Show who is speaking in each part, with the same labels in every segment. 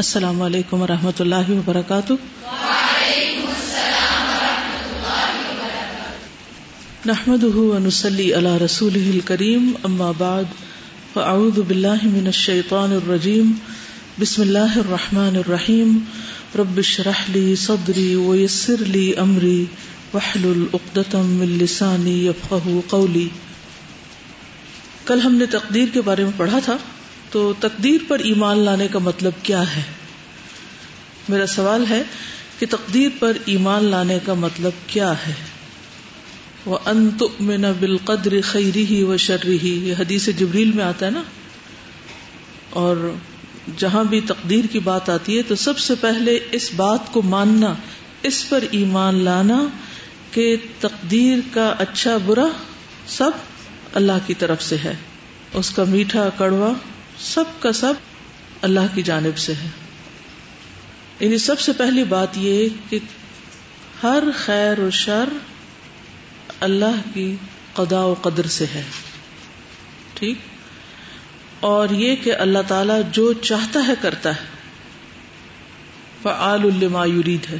Speaker 1: السلام علیکم و رحمۃ اللہ وبرکاتہ۔ نحمد ونسلی علی رسول کریم اما بعد، فاعوذ باللہ من الشیطان الرجیم، بسم اللہ الرحمن الرحیم۔ رب اشرح لی صدری ویسر لی امری، واحلل عقدۃ من لسانی یفقهوا قولی۔ کل ہم نے تقدیر کے بارے میں پڑھا تھا۔ تو تقدیر پر ایمان لانے کا مطلب کیا ہے؟ میرا سوال ہے کہ تقدیر پر ایمان لانے کا مطلب کیا ہے؟ وہ انت میں بالقدر خیری ہی و شرری ہی یہ حدیث جبریل میں آتا ہے نا؟ اور جہاں بھی تقدیر کی بات آتی ہے تو سب سے پہلے اس بات کو ماننا، اس پر ایمان لانا کہ تقدیر کا اچھا برا سب اللہ کی طرف سے ہے۔ اس کا میٹھا کڑوا سب کا سب اللہ کی جانب سے ہے۔ یعنی سب سے پہلی بات یہ کہ ہر خیر و شر اللہ کی قدا و قدر سے ہے۔ ٹھیک؟ اور یہ کہ اللہ تعالی جو چاہتا ہے کرتا ہے۔ فعال الما یرید ہے۔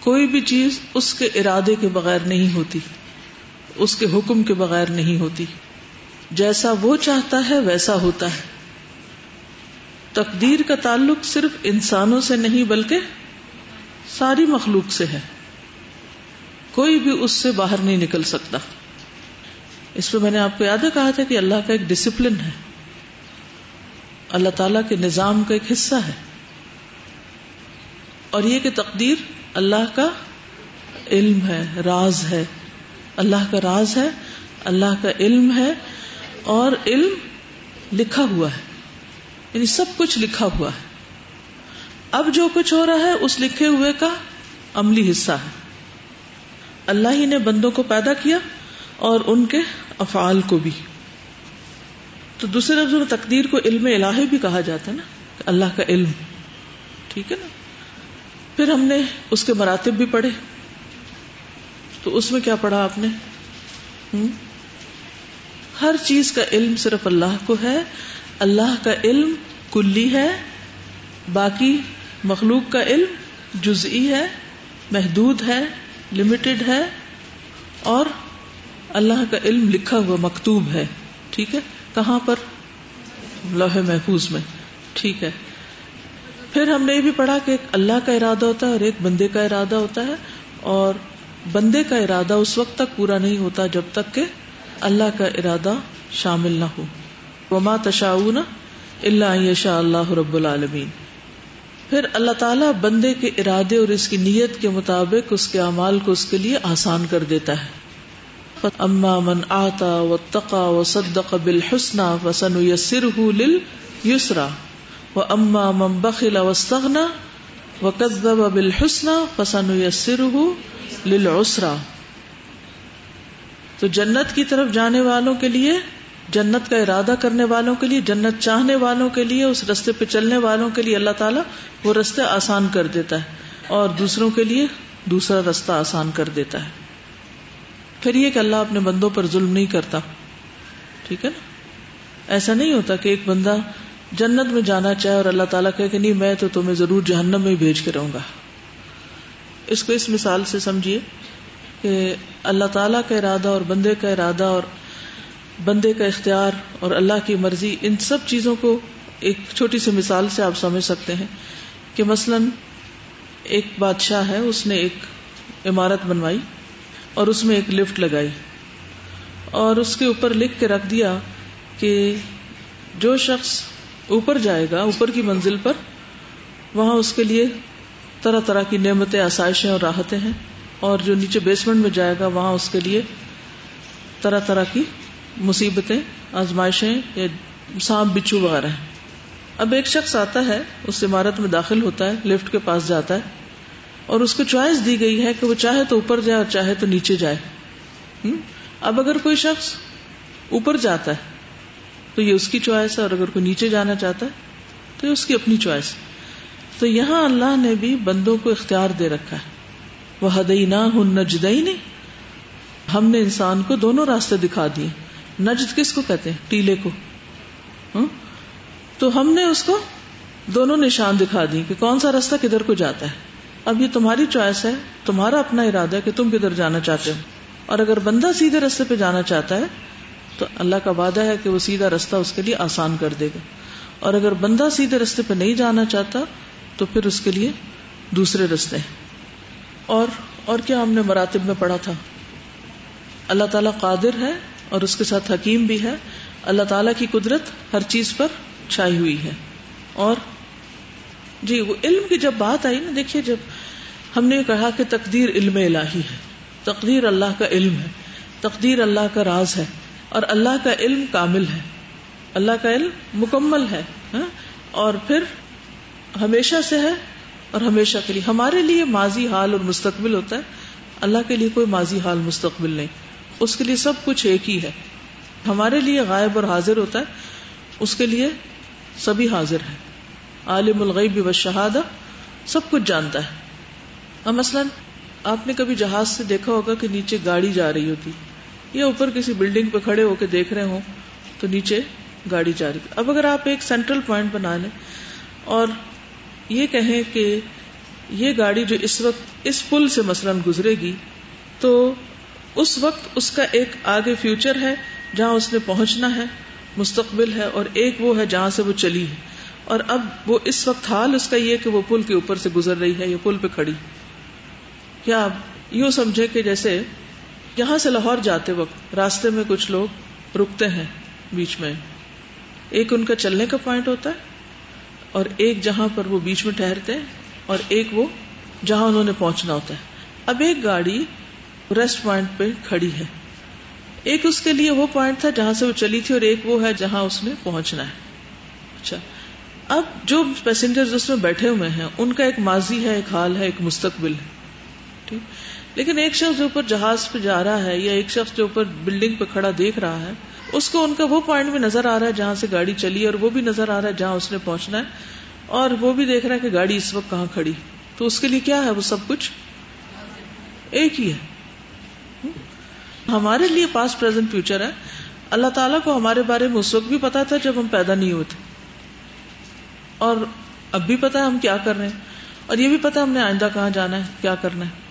Speaker 1: کوئی بھی چیز اس کے ارادے کے بغیر نہیں ہوتی، اس کے حکم کے بغیر نہیں ہوتی۔ جیسا وہ چاہتا ہے ویسا ہوتا ہے۔ تقدیر کا تعلق صرف انسانوں سے نہیں بلکہ ساری مخلوق سے ہے۔ کوئی بھی اس سے باہر نہیں نکل سکتا۔ اس پہ میں نے آپ کو یاد کہا تھا کہ اللہ کا ایک ڈسپلن ہے۔ اللہ تعالی کے نظام کا ایک حصہ ہے۔ اور یہ کہ تقدیر اللہ کا علم ہے، راز ہے۔ اللہ کا راز ہے، اللہ کا علم ہے۔ اور علم لکھا ہوا ہے۔ یعنی سب کچھ لکھا ہوا ہے۔ اب جو کچھ ہو رہا ہے، اس لکھے ہوئے کا عملی حصہ ہے۔ اللہ ہی نے بندوں کو پیدا کیا اور ان کے افعال کو بھی۔ تو دوسرے لفظ میں تقدیر کو علم الہی بھی کہا جاتا ہے نا اللہ کا علم۔ ٹھیک ہے نا؟ پھر ہم نے اس کے مراتب بھی پڑھے۔ تو اس میں کیا پڑھا آپ نے؟ ہر چیز کا علم صرف اللہ کو ہے۔ اللہ کا علم کلی ہے، باقی مخلوق کا علم جزئی ہے، محدود ہے لمیٹڈ ہے۔ اور اللہ کا علم لکھا ہوا مکتوب ہے۔ ٹھیک ہے؟ کہاں پر؟ لوہے محفوظ میں۔ ٹھیک ہے۔ پھر ہم نے یہ بھی پڑھا کہ ایک اللہ کا ارادہ ہوتا ہے اور ایک بندے کا ارادہ ہوتا ہے۔ اور بندے کا ارادہ اس وقت تک پورا نہیں ہوتا جب تک کہ اللہ کا ارادہ شامل نہ ہو۔ وما تشاؤن اللہ شاء اللہ رب العالمین پھر اللہ تعالیٰ بندے کے ارادے اور اس کی نیت کے مطابق اس کے اعمال کو اس کے لیے آسان کر دیتا ہے۔ اما من آتا و تقا و صدق بالحسنى فسنيسره لليسرى۔ واما من بخل واستغنى وكذب بالحسنى فسنيسره للعسرى۔ تو جنت کی طرف جانے والوں کے لیے، جنت کا ارادہ کرنے والوں کے لیے، جنت چاہنے والوں کے لیے، اس رستے پہ چلنے والوں کے لیے اللہ تعالیٰ وہ رستے آسان کر دیتا ہے اور دوسروں کے لیے دوسرا رستہ آسان کر دیتا ہے۔ پھر یہ کہ اللہ اپنے بندوں پر ظلم نہیں کرتا۔ ٹھیک ہے نا؟ ایسا نہیں ہوتا کہ ایک بندہ جنت میں جانا چاہے اور اللہ تعالیٰ کہ نہیں، میں تو تمہیں ضرور جہنم میں بھیج کے رہوں گا۔ اس کو اس مثال سے سمجھیے۔ کہ اللہ تعالیٰ کا ارادہ اور بندے کا ارادہ اور بندے کا اختیار اور اللہ کی مرضی، ان سب چیزوں کو ایک چھوٹی سی مثال سے آپ سمجھ سکتے ہیں کہ مثلا ایک بادشاہ ہے، اس نے ایک عمارت بنوائی اور اس میں ایک لفٹ لگائی اور اس کے اوپر لکھ کے رکھ دیا کہ جو شخص اوپر جائے گا، اوپر کی منزل پر، وہاں اس کے لیے طرح طرح کی نعمتیں، آسائشیں اور راحتیں ہیں۔ اور جو نیچے بیسمنٹ میں جائے گا، وہاں اس کے لیے طرح طرح کی مصیبتیں، آزمائشیں یا سانپ، بچھو وغیرہ ہیں۔ اب ایک شخص آتا ہے، اس عمارت میں داخل ہوتا ہے، لفٹ کے پاس جاتا ہے اور اس کو چوائس دی گئی ہے کہ وہ چاہے تو اوپر جائے اور چاہے تو نیچے جائے۔ اب اگر کوئی شخص اوپر جاتا ہے، تو یہ اس کی چوائس ہے اور اگر کوئی نیچے جانا چاہتا ہے، تو یہ اس کی اپنی چوائس تو یہاں اللہ نے بھی بندوں کو اختیار دے رکھا ہے۔ وہ ہدئی نہ ہن نجدئی ہم نے انسان کو دونوں راستے دکھا دیے۔ نجد کس کو کہتے ہیں؟ ٹیلے کو۔ ہاں؟ تو ہم نے اس کو دونوں نشان دکھا دی کہ کون سا راستہ کدھر کو جاتا ہے۔ اب یہ تمہاری چوائس ہے، تمہارا اپنا ارادہ ہے کہ تم کدھر جانا چاہتے ہو۔ اور اگر بندہ سیدھے رستے پہ جانا چاہتا ہے، تو اللہ کا وعدہ ہے کہ وہ سیدھا رستہ اس کے لیے آسان کر دے گا۔ اور اگر بندہ سیدھے رستے پہ نہیں جانا چاہتا، تو پھر اس کے لیے دوسرے رستے اور اور کیا ہم نے مراتب میں پڑھا تھا؟ اللہ تعالیٰ قادر ہے اور اس کے ساتھ حکیم بھی ہے۔ اللہ تعالیٰ کی قدرت ہر چیز پر چھائی ہوئی ہے۔ اور جی وہ علم کی جب بات آئی نا، دیکھیے جب ہم نے کہا کہ تقدیر علم الہی ہے۔ تقدیر اللہ کا علم ہے۔ تقدیر اللہ کا راز ہے۔ اور اللہ کا علم کامل ہے۔ اللہ کا علم مکمل ہے۔ ہاں؟ اور پھر ہمیشہ سے ہے۔ اور ہمیشہ کے لیے ہمارے لیے ماضی حال اور مستقبل ہوتا ہے۔ اللہ کے لیے کوئی ماضی حال مستقبل نہیں۔ اس کے لیے سب کچھ ایک ہی ہے۔ ہمارے لیے غائب اور حاضر ہوتا ہے۔ اس کے لیے سبھی حاضر ہے عالم الغیب و شہادہ سب کچھ جانتا ہے۔ مثلاً آپ نے کبھی جہاز سے دیکھا ہوگا کہ نیچے گاڑی جا رہی ہوتی۔ یا اوپر کسی بلڈنگ پہ کھڑے ہو کے دیکھ رہے ہوں تو نیچے گاڑی جا رہی۔ اب اگر آپ ایک سینٹرل پوائنٹ بنا لیں اور یہ کہیں کہ یہ گاڑی جو اس وقت اس پل سے مثلاً گزرے گی، تو اس وقت اس کا ایک آگے فیوچر ہے، جہاں اس نے پہنچنا ہے، مستقبل ہے، اور ایک وہ ہے جہاں سے وہ چلی ہے۔ اور اب وہ اس وقت حال اس کا یہ کہ وہ پل کے اوپر سے گزر رہی ہے، یا پل پہ کھڑی۔ کیا آپ یوں سمجھے کہ جیسے یہاں سے لاہور جاتے وقت راستے میں کچھ لوگ رکتے ہیں بیچ میں۔ ایک ان کا چلنے کا پوائنٹ ہوتا ہے اور ایک جہاں پر وہ بیچ میں ٹھہرتے ہیں اور ایک وہ جہاں انہوں نے پہنچنا ہوتا ہے۔ اب ایک گاڑی ریسٹ پوائنٹ پہ کھڑی ہے۔ ایک اس کے لیے وہ پوائنٹ تھا جہاں سے وہ چلی تھی اور ایک وہ ہے جہاں اس نے پہنچنا ہے۔ اچھا۔ اب جو پیسنجر اس میں بیٹھے ہوئے ہیں، ان کا ایک ماضی ہے، ایک حال ہے، ایک مستقبل ہے۔ ٹھیک۔ لیکن ایک شخص جو اوپر جہاز پہ جا رہا ہے یا ایک شخص جو اوپر بلڈنگ پہ کھڑا دیکھ رہا ہے، اس کو ان کا وہ پوائنٹ بھی نظر آ رہا ہے جہاں سے گاڑی چلی اور وہ بھی نظر آ رہا ہے جہاں اس نے پہنچنا ہے اور وہ بھی دیکھ رہا ہے کہ گاڑی اس وقت کہاں کھڑی۔ تو اس کے لیے کیا ہے وہ سب کچھ؟ ایک ہی ہے۔ ہمارے لیے پاس پرزینٹ فیوچر ہے۔ اللہ تعالیٰ کو ہمارے بارے میں اس وقت بھی پتا تھا جب ہم پیدا نہیں ہوتے اور اب بھی پتا ہے ہم کیا کر رہے ہیں۔ اور یہ بھی پتا ہم نے آئندہ کہاں جانا ہے، کیا کرنا ہے۔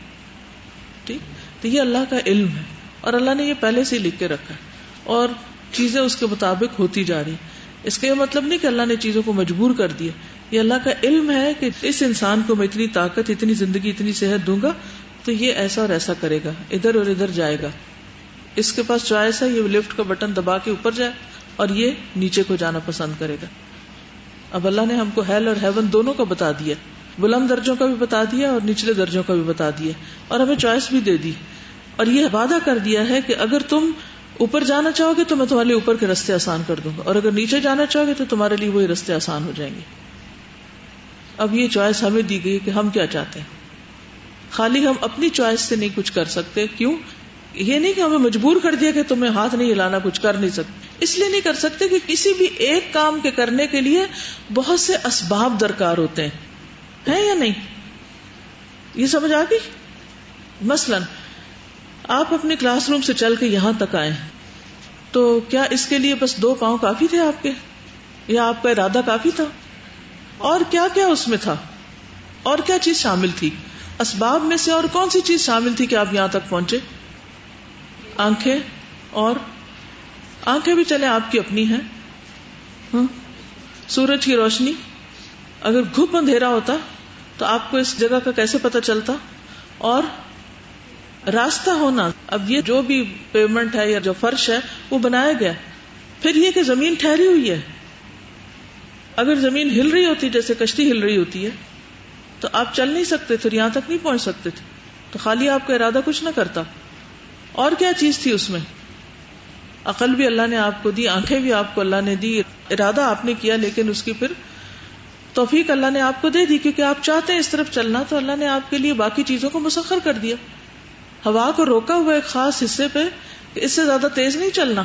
Speaker 1: ٹھیک؟ تو یہ اللہ کا علم ہے اور اللہ نے یہ پہلے سے لکھ کے رکھا ہے اور چیزیں اس کے مطابق ہوتی جا رہی اس کا یہ مطلب نہیں کہ اللہ نے چیزوں کو مجبور کر دیا۔ یہ اللہ کا علم ہے کہ اس انسان کو میں اتنی طاقت، اتنی زندگی، اتنی صحت دوں گا تو یہ ایسا اور ایسا کرے گا، ادھر اور ادھر جائے گا۔ اس کے پاس چوائس ہے، یہ لفٹ کا بٹن دبا کے اوپر جائے اور یہ نیچے کو جانا پسند کرے گا۔ اب اللہ نے ہم کو ہیل اور ہیون دونوں کا بتا دیا۔ بلند درجوں کا بھی بتا دیا اور نچلے درجوں کا بھی بتا دیا اور ہمیں چوائس بھی دے دی اور یہ وعدہ کر دیا ہے کہ اگر تم اوپر جانا چاہو گے تو میں تمہارے اوپر کے رستے آسان کر دوں گا اور اگر نیچے جانا چاہو گے تو تمہارے لیے وہی رستے آسان ہو جائیں گے۔ اب یہ چوائس ہمیں دی گئی کہ ہم کیا چاہتے ہیں۔ خالی ہم اپنی چوائس سے نہیں کچھ کر سکتے۔ کیوں؟ یہ نہیں کہ ہمیں مجبور کر دیا کہ تمہیں ہاتھ نہیں ہلانا، کچھ کر نہیں سکتے۔ اس لیے نہیں کر سکتے کہ کسی بھی ایک کام کے کرنے کے لیے بہت سے اسباب درکار ہوتے ہیں۔ ہے یا نہیں؟ یہ سمجھ آ گئی؟ مثلاً، آپ اپنے کلاس روم سے چل کے یہاں تک آئے تو کیا اس کے لیے بس دو پاؤں کافی تھے آپ کے؟ یا آپ کا ارادہ کافی تھا؟ اور کیا کیا اس میں تھا؟ اور کیا چیز شامل تھی؟ اسباب میں سے اور کون سی چیز شامل تھی کہ آپ یہاں تک پہنچے؟ آنکھیں اور؟ آنکھیں بھی چلے آپ کی اپنی ہیں؟ ہاں؟ سورج کی روشنی؟ اگر گھپ اندھیرا ہوتا تو آپ کو اس جگہ کا کیسے پتا چلتا؟ اور راستہ ہونا، اب یہ جو بھی پیمنٹ ہے یا جو فرش ہے، وہ بنایا گیا۔ پھر یہ کہ زمین ٹھہری ہوئی ہے۔ اگر زمین ہل رہی ہوتی، جیسے کشتی ہل رہی ہوتی ہے، تو آپ چل نہیں سکتے، پھر یہاں تک نہیں پہنچ سکتے تھے۔ تو خالی آپ کا ارادہ کچھ نہ کرتا۔ اور کیا چیز تھی اس میں؟ عقل بھی اللہ نے آپ کو دی، آنکھیں بھی آپ کو اللہ نے دی، ارادہ آپ نے کیا، لیکن اس کی پھر توفیق اللہ نے آپ کو دے دی کیونکہ آپ چاہتے ہیں اس طرف چلنا، تو اللہ نے آپ کے لیے باقی چیزوں کو مسخر کر دیا۔ ہوا کو روکا ہوا ایک خاص حصے پہ اس سے زیادہ تیز نہیں چلنا۔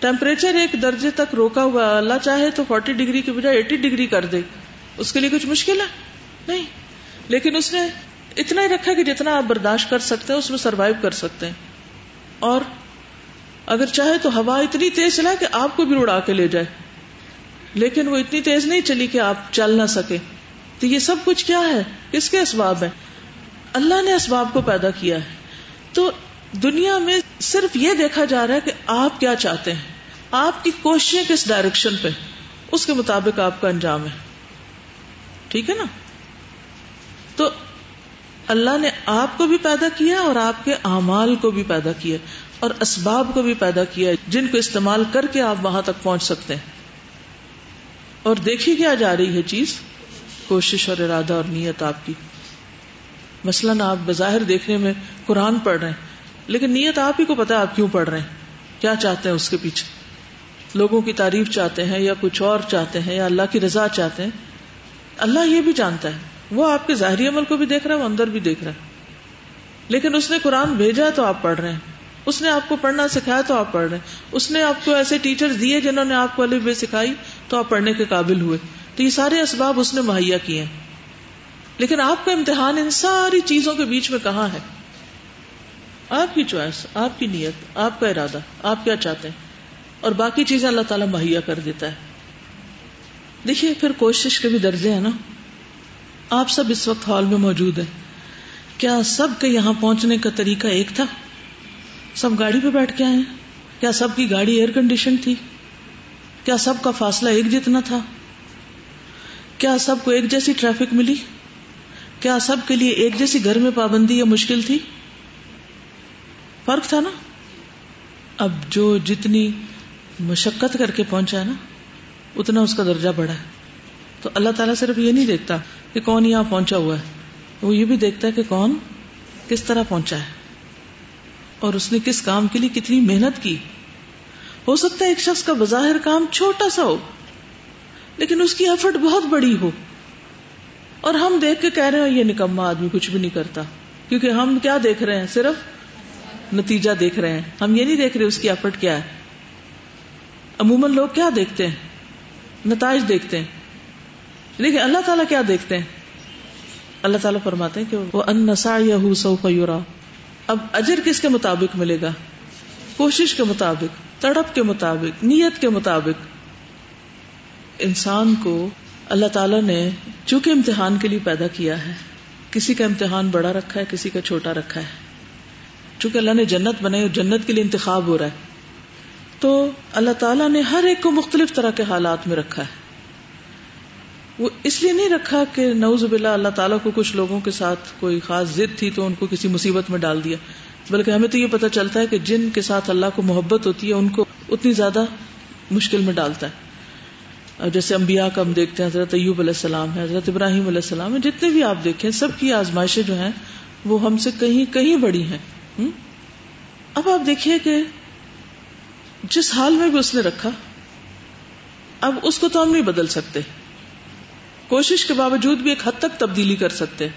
Speaker 1: ٹیمپریچر ایک درجے تک روکا ہوا، اللہ چاہے تو فورٹی ڈگری کی بجائے ایٹی ڈگری کر دے۔ اس کے لیے کچھ مشکل ہے؟ نہیں۔ لیکن اس نے اتنا ہی رکھا کہ جتنا آپ برداشت کر سکتے ہیں، اس میں سروائو کر سکتے ہیں۔ اور اگر چاہے تو ہوا اتنی تیز چلائے کہ آپ کو بھی اڑا کے لے جائے۔ لیکن وہ اتنی تیز نہیں چلی کہ آپ چل نہ سکے تو یہ سب کچھ کیا ہے؟ کس کے اسباب ہے اللہ نے اسباب کو پیدا کیا ہے۔ تو دنیا میں صرف یہ دیکھا جا رہا ہے کہ آپ کیا چاہتے ہیں۔ آپ کی کوششیں کس ڈائریکشن پہ؟ اس کے مطابق آپ کا انجام ہے۔ ٹھیک ہے نا؟ تو اللہ نے آپ کو بھی پیدا کیا اور آپ کے اعمال کو بھی پیدا کیا اور اسباب کو بھی پیدا کیا جن کو استعمال کر کے آپ وہاں تک پہنچ سکتے ہیں۔ اور دیکھی کیا جا رہی ہے چیز؟ کوشش اور ارادہ اور نیت آپ کی۔ مثلاً آپ بظاہر دیکھنے میں قرآن پڑھ رہے ہیں، لیکن نیت آپ ہی کو پتا آپ کیوں پڑھ رہے ہیں؟ کیا چاہتے ہیں اس کے پیچھے؟ لوگوں کی تعریف چاہتے ہیں یا کچھ اور چاہتے ہیں یا اللہ کی رضا چاہتے ہیں؟ اللہ یہ بھی جانتا ہے۔ وہ آپ کے ظاہری عمل کو بھی دیکھ رہا ہے، وہ اندر بھی دیکھ رہا ہے۔ لیکن اس نے قرآن بھیجا تو آپ پڑھ رہے ہیں۔ اس نے آپ کو پڑھنا سکھایا تو آپ پڑھ رہے ہیں۔ اس نے آپ کو ایسے ٹیچر دیے جنہوں نے آپ کو علی بے سکھائی تو آپ پڑھنے کے قابل ہوئے۔ تو یہ سارے اسباب اس نے مہیا کیے ہیں۔ لیکن آپ کا امتحان ان ساری چیزوں کے بیچ میں کہاں ہے؟ آپ کی چوائس، آپ کی نیت، آپ کا ارادہ، آپ کیا چاہتے ہیں؟ اور باقی چیزیں اللہ تعالیٰ مہیا کر دیتا ہے۔ دیکھیے، پھر کوشش کے بھی درجے ہیں نا۔ آپ سب اس وقت ہال میں موجود ہیں۔ کیا سب کے یہاں پہنچنے کا طریقہ ایک تھا؟ سب گاڑی پہ بیٹھ کے آئے کیا سب کی گاڑی ایئر کنڈیشن تھی؟ کیا سب کا فاصلہ ایک جتنا تھا؟ کیا سب کو ایک جیسی ٹریفک ملی؟ کیا سب کے لیے ایک جیسی گھر میں پابندی یا مشکل تھی؟ فرق تھا نا؟ اب جو جتنی مشقت کر کے پہنچا ہے نا، اتنا اس کا درجہ بڑھا ہے۔ تو اللہ تعالیٰ صرف یہ نہیں دیکھتا کہ کون یہاں پہنچا ہوا ہے۔ وہ یہ بھی دیکھتا ہے کہ کون کس طرح پہنچا ہے۔ اور اس نے کس کام کے لیے کتنی محنت کی؟ ہو سکتا ہے ایک شخص کا بظاہر کام چھوٹا سا ہو، لیکن اس کی ایفرٹ بہت بڑی ہو۔ اور ہم دیکھ کے کہہ رہے ہیں، یہ نکما آدمی کچھ بھی نہیں کرتا۔ کیونکہ ہم کیا دیکھ رہے ہیں؟ صرف نتیجہ دیکھ رہے ہیں۔ ہم یہ نہیں دیکھ رہے اس کی ایفرٹ کیا ہے۔ عموماً لوگ کیا دیکھتے ہیں؟ نتائج دیکھتے ہیں۔ لیکن اللہ تعالیٰ کیا دیکھتے ہیں؟ اللہ تعالیٰ فرماتے ہیں کہ وہ ان نسا یا یورا اب اجر کس کے مطابق ملے گا؟ کوشش کے مطابق، تڑپ کے مطابق، نیت کے مطابق۔ انسان کو اللہ تعالیٰ نے چونکہ امتحان کے لیے پیدا کیا ہے، کسی کا امتحان بڑا رکھا ہے، کسی کا چھوٹا رکھا ہے۔ چونکہ اللہ نے جنت بنائی اور جنت کے لیے انتخاب ہو رہا ہے۔ تو اللہ تعالیٰ نے ہر ایک کو مختلف طرح کے حالات میں رکھا ہے۔ وہ اس لیے نہیں رکھا کہ نوز باللہ اللہ تعالیٰ کو کچھ لوگوں کے ساتھ کوئی خاص ضد تھی تو ان کو کسی مصیبت میں ڈال دیا۔ بلکہ ہمیں تو یہ پتا چلتا ہے کہ جن کے ساتھ اللہ کو محبت ہوتی ہے، ان کو اتنی زیادہ مشکل میں ڈالتا ہے۔ اور جیسے انبیاء کا ہم دیکھتے ہیں، حضرت ایوب علیہ السلام ہے حضرت ابراہیم علیہ السلام ہے جتنے بھی آپ دیکھیں، سب کی آزمائشیں جو ہیں، وہ ہم سے کہیں کہیں بڑی ہیں۔ اب آپ دیکھیے کہ جس حال میں بھی اس نے رکھا، اب اس کو تو ہم نہیں بدل سکتے۔ کوشش کے باوجود بھی ایک حد تک تبدیلی کر سکتے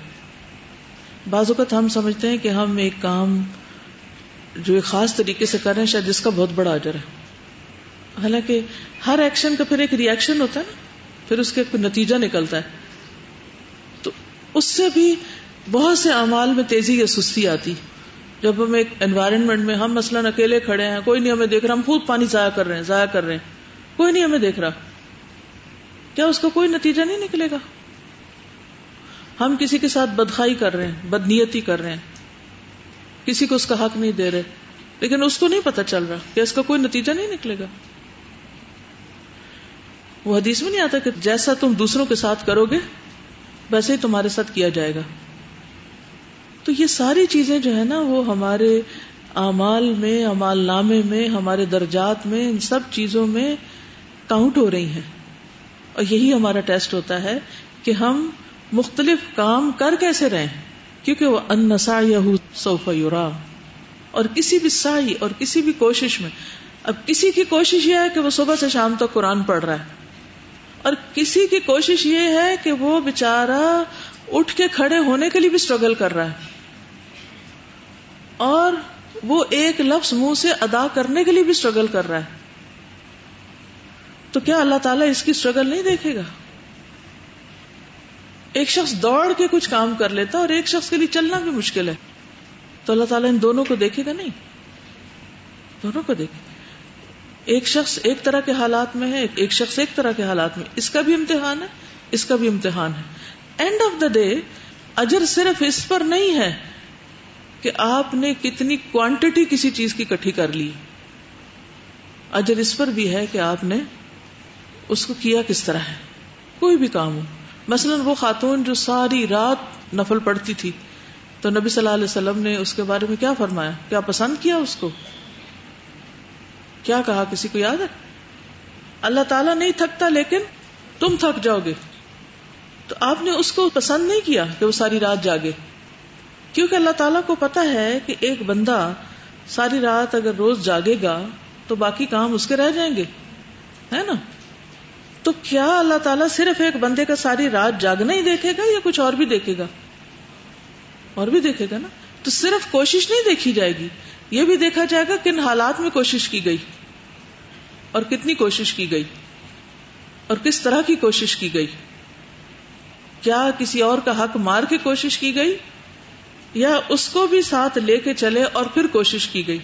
Speaker 1: بعض اوقات ہم سمجھتے ہیں کہ ہم ایک کام جو ایک خاص طریقے سے کر رہے ہیں، شاید جس کا بہت بڑا اجر ہے۔ حالانکہ ہر ایکشن کا پھر ایک ریئیکشن ہوتا ہے نا، پھر اس کے نتیجہ نکلتا ہے۔ تو اس سے بھی بہت سے اعمال میں تیزی یا سستی آتی۔ جب ہم ایک انوائرمنٹ میں ہم مثلاً اکیلے کھڑے ہیں، کوئی نہیں ہمیں دیکھ رہا، ہم خود پانی ضائع کر رہے ہیں، ضائع کر رہے ہیں۔ کوئی نہیں ہمیں دیکھ رہا۔ کیا اس کا کوئی نتیجہ نہیں نکلے گا؟ ہم کسی کے ساتھ بدخائی کر رہے ہیں، بدنیتی کر رہے ہیں۔ کسی کو اس کا حق نہیں دے رہے۔ لیکن اس کو نہیں پتا چل رہا کہ اس کا کوئی نتیجہ نہیں نکلے گا۔ وہ حدیث میں نہیں آتا کہ جیسا تم دوسروں کے ساتھ کرو گے، ویسے ہی تمہارے ساتھ کیا جائے گا۔ تو یہ ساری چیزیں جو ہے نا، وہ ہمارے اعمال میں امال نامے میں، ہمارے درجات میں، ان سب چیزوں میں کاؤنٹ ہو رہی ہیں۔ اور یہی ہمارا ٹیسٹ ہوتا ہے کہ ہم مختلف کام کر کیسے رہے کیونکہ وہ انسا یا سوفا یورا اور کسی بھی سائی اور کسی بھی کوشش میں، اب کسی کی کوشش یہ ہے کہ وہ صبح سے شام تک قرآن پڑھ رہا ہے۔ اور کسی کی کوشش یہ ہے کہ وہ بےچارا اٹھ کے کھڑے ہونے کے لیے بھی اسٹرگل کر رہا ہے۔ اور وہ ایک لفظ منہ سے ادا کرنے کے لیے بھی اسٹرگل کر رہا ہے۔ تو کیا اللہ تعالیٰ اس کی اسٹرگل نہیں دیکھے گا؟ ایک شخص دوڑ کے کچھ کام کر لیتا اور ایک شخص کے لیے چلنا بھی مشکل ہے۔ تو اللہ تعالیٰ ان دونوں کو دیکھے گا نہیں؟ دونوں کو دیکھے ایک شخص ایک طرح کے حالات میں ہے، ایک شخص ایک طرح کے حالات میں۔ اس کا بھی امتحان ہے، اس کا بھی امتحان ہے۔ اینڈ آف دا ڈے اجر صرف اس پر نہیں ہے کہ آپ نے کتنی کوانٹٹی کسی چیز کی کٹھی کر لی۔ اجر اس پر بھی ہے کہ آپ نے اس کو کیا کس طرح ہے؟ کوئی بھی کام ہو۔ مثلا وہ خاتون جو ساری رات نفل پڑتی تھی، تو نبی صلی اللہ علیہ وسلم نے اس کے بارے میں کیا فرمایا؟ کیا پسند کیا اس کو؟ کیا کہا؟ کسی کو یاد ہے؟ اللہ تعالیٰ نہیں تھکتا، لیکن تم تھک جاؤ گے۔ تو آپ نے اس کو پسند نہیں کیا کہ وہ ساری رات جاگے۔ کیونکہ اللہ تعالیٰ کو پتا ہے کہ ایک بندہ ساری رات اگر روز جاگے گا، تو باقی کام اس کے رہ جائیں گے۔ ہے نا؟ تو کیا اللہ تعالیٰ صرف ایک بندے کا ساری رات جاگنا ہی دیکھے گا یا کچھ اور بھی دیکھے گا؟ اور بھی دیکھے گا نا؟ تو صرف کوشش نہیں دیکھی جائے گی، یہ بھی دیکھا جائے گا کن حالات میں کوشش کی گئی اور کتنی کوشش کی گئی اور کس طرح کی کوشش کی گئی؟ کیا کسی اور کا حق مار کے کوشش کی گئی یا اس کو بھی ساتھ لے کے چلے اور پھر کوشش کی گئی؟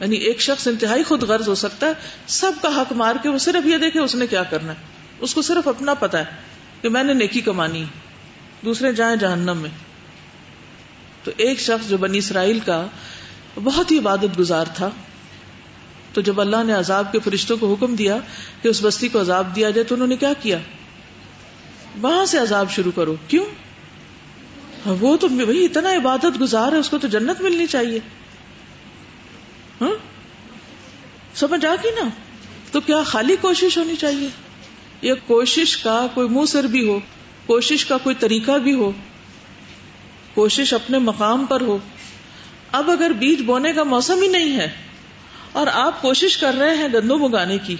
Speaker 1: یعنی ایک شخص انتہائی خود غرض ہو سکتا ہے، سب کا حق مار کے وہ صرف یہ دیکھے اس نے کیا کرنا ہے۔ اس کو صرف اپنا پتا ہے کہ میں نے نیکی کمانی، دوسرے جائیں جہنم میں۔ تو ایک شخص جو بنی اسرائیل کا بہت ہی عبادت گزار تھا، تو جب اللہ نے عذاب کے فرشتوں کو حکم دیا کہ اس بستی کو عذاب دیا جائے، تو انہوں نے کیا کیا؟ وہاں سے عذاب شروع کرو۔ کیوں؟ وہ تو بھائی اتنا عبادت گزار ہے، اس کو تو جنت ملنی چاہیے۔ ہاں؟ سمجھ آ گئی نا؟ تو کیا خالی کوشش ہونی چاہیے؟ یا کوشش کا کوئی منہ سر بھی ہو، کوشش کا کوئی طریقہ بھی ہو، کوشش اپنے مقام پر ہو۔ اب اگر بیج بونے کا موسم ہی نہیں ہے اور آپ کوشش کر رہے ہیں گندوں بگانے کی،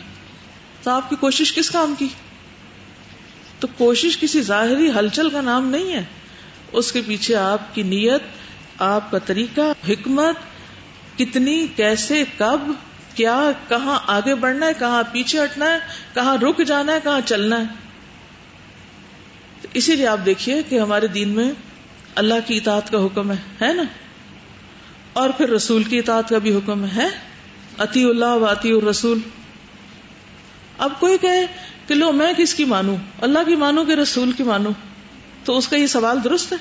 Speaker 1: تو آپ کی کوشش کس کام کی؟ تو کوشش کسی ظاہری ہلچل کا نام نہیں ہے۔ اس کے پیچھے آپ کی نیت، آپ کا طریقہ، حکمت کتنی، کیسے، کب، کیا، کہاں آگے بڑھنا ہے، کہاں پیچھے ہٹنا ہے، کہاں رک جانا ہے، کہاں چلنا ہے۔ اسی لیے آپ دیکھیے کہ ہمارے دین میں اللہ کی اطاعت کا حکم ہے نا؟ اور پھر رسول کی اطاعت کا بھی حکم ہے۔ اتی اللہ و اتی الرسول۔ اب کوئی کہے کہ لو، میں کس کی مانوں؟ اللہ کی مانوں کہ رسول کی مانوں؟ تو اس کا یہ سوال درست ہے۔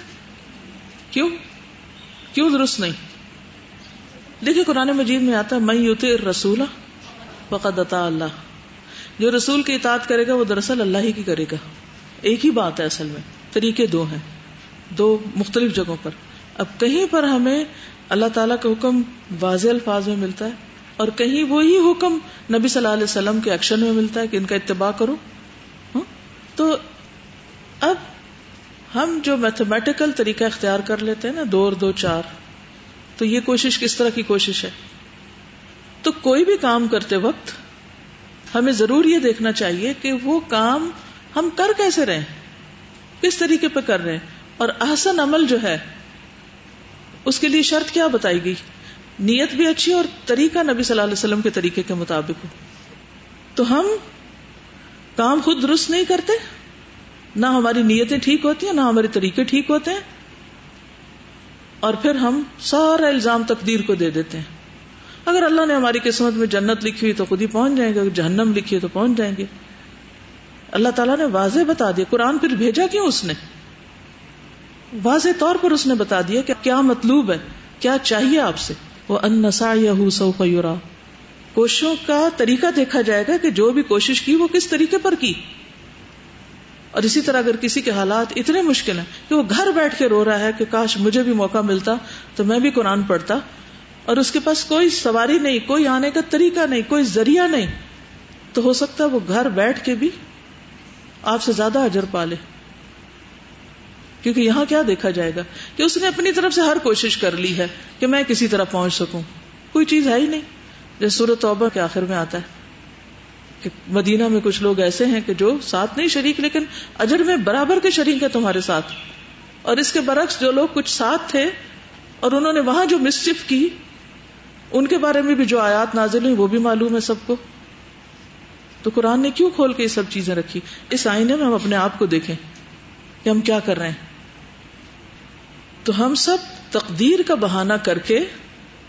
Speaker 1: کیوں؟ کیوں درست نہیں؟ دیکھیے قرآن مجید میں آتا ہے میں یوت رسول فقد اللہ. جو رسول کی اطاعت کرے گا، وہ دراصل اللہ ہی کی کرے گا۔ ایک ہی بات ہے اصل میں، طریقے دو ہیں، دو مختلف جگہوں پر۔ اب کہیں پر ہمیں اللہ تعالیٰ کا حکم واضح الفاظ میں ملتا ہے، اور کہیں وہی حکم نبی صلی اللہ علیہ وسلم کے ایکشن میں ملتا ہے کہ ان کا اتباع کرو۔ ہاں؟ تو اب ہم جو میتھمیٹیکل طریقہ اختیار کر لیتے ہیں نا، دو اور دو چار تو یہ کوشش کس طرح کی کوشش ہے؟ تو کوئی بھی کام کرتے وقت ہمیں ضرور یہ دیکھنا چاہیے کہ وہ کام ہم کر کیسے رہے کس طریقے پہ کر رہے ہیں؟ اور احسن عمل جو ہے، اس کے لیے شرط کیا بتائی گئی؟ نیت بھی اچھی اور طریقہ نبی صلی اللہ علیہ وسلم کے طریقے کے مطابق ہو۔ تو ہم کام خود درست نہیں کرتے؟ نہ ہماری نیتیں ٹھیک ہوتی ہیں، نہ ہمارے طریقے ٹھیک ہوتے ہیں۔ اور پھر ہم سارا الزام تقدیر کو دے دیتے ہیں۔ اگر اللہ نے ہماری قسمت میں جنت لکھی ہوئی تو خود ہی پہنچ جائیں گے، اگر جہنم لکھی ہے تو پہنچ جائیں گے۔ اللہ تعالیٰ نے واضح بتا دیا۔ قرآن پھر بھیجا کیوں اس نے؟ واضح طور پر اس نے بتا دیا کہ کیا مطلوب ہے، کیا چاہیے آپ سے۔ وہ انسا یا کوششوں کا طریقہ دیکھا جائے گا کہ جو بھی کوشش کی وہ کس طریقے پر کی۔ اور اسی طرح اگر کسی کے حالات اتنے مشکل ہیں کہ وہ گھر بیٹھ کے رو رہا ہے کہ کاش مجھے بھی موقع ملتا تو میں بھی قرآن پڑھتا اور اس کے پاس کوئی سواری نہیں، کوئی آنے کا طریقہ نہیں، کوئی ذریعہ نہیں، تو ہو سکتا ہے وہ گھر بیٹھ کے بھی آپ سے زیادہ اجر پالے کیونکہ یہاں کیا دیکھا جائے گا کہ اس نے اپنی طرف سے ہر کوشش کر لی ہے کہ میں کسی طرح پہنچ سکوں۔ کوئی چیز ہے ہی نہیں۔ جیسے سورت توبہ کے آخر میں آتا ہے۔ کہ مدینہ میں کچھ لوگ ایسے ہیں کہ جو ساتھ نہیں شریک، لیکن اجر میں برابر کے شریک ہے تمہارے ساتھ۔ اور اس کے برعکس جو لوگ کچھ ساتھ تھے اور انہوں نے وہاں جو مسچف کی، ان کے بارے میں بھی جو آیات نازل ہوئی وہ بھی معلوم ہے سب کو۔ تو قرآن نے کیوں کھول کے یہ سب چیزیں رکھی؟ اس آئینے میں ہم اپنے آپ کو دیکھیں کہ ہم کیا کر رہے ہیں۔ تو ہم سب تقدیر کا بہانہ کر کے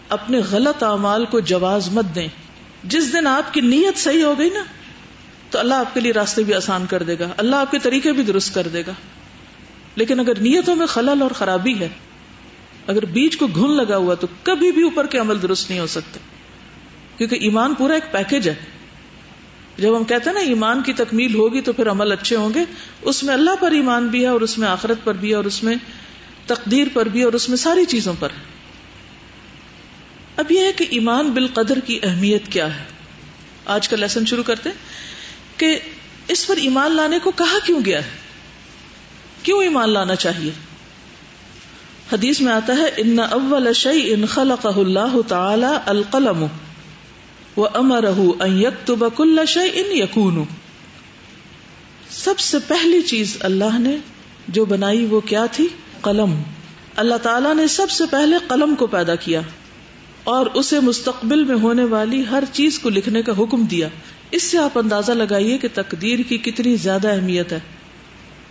Speaker 1: اپنے غلط اعمال کو جواز مت دیں۔ جس دن آپ کی نیت صحیح ہو گئی نا، تو اللہ آپ کے لیے راستے بھی آسان کر دے گا، اللہ آپ کے طریقے بھی درست کر دے گا۔ لیکن اگر نیتوں میں خلل اور خرابی ہے، اگر بیچ کو گھن لگا ہوا تو کبھی بھی اوپر کے عمل درست نہیں ہو سکتے۔ کیونکہ ایمان پورا ایک پیکج ہے۔ جب ہم کہتے ہیں نا، ایمان کی تکمیل ہوگی تو پھر عمل اچھے ہوں گے۔ اس میں اللہ پر ایمان بھی ہے اور اس میں آخرت پر بھی ہے اور اس میں تقدیر پر بھی اور اس میں ساری چیزوں پر ہے۔ اب یہ ہے کہ ایمان بالقدر کی اہمیت کیا ہے؟ آج کا لیسن شروع کرتے کہ اس پر ایمان لانے کو کہا کیوں گیا ہے؟ کیوں ایمان لانا چاہیے؟ حدیث میں آتا ہے، ان اول شعی ان خلق اللہ تعالی القلم و امر ان یکتب کل شعی ان یقون سب سے پہلی چیز اللہ نے جو بنائی وہ کیا تھی؟ قلم۔ اللہ تعالیٰ نے سب سے پہلے قلم کو پیدا کیا۔ اور اسے مستقبل میں ہونے والی ہر چیز کو لکھنے کا حکم دیا۔ اس سے آپ اندازہ لگائیے کہ تقدیر کی کتنی زیادہ اہمیت ہے۔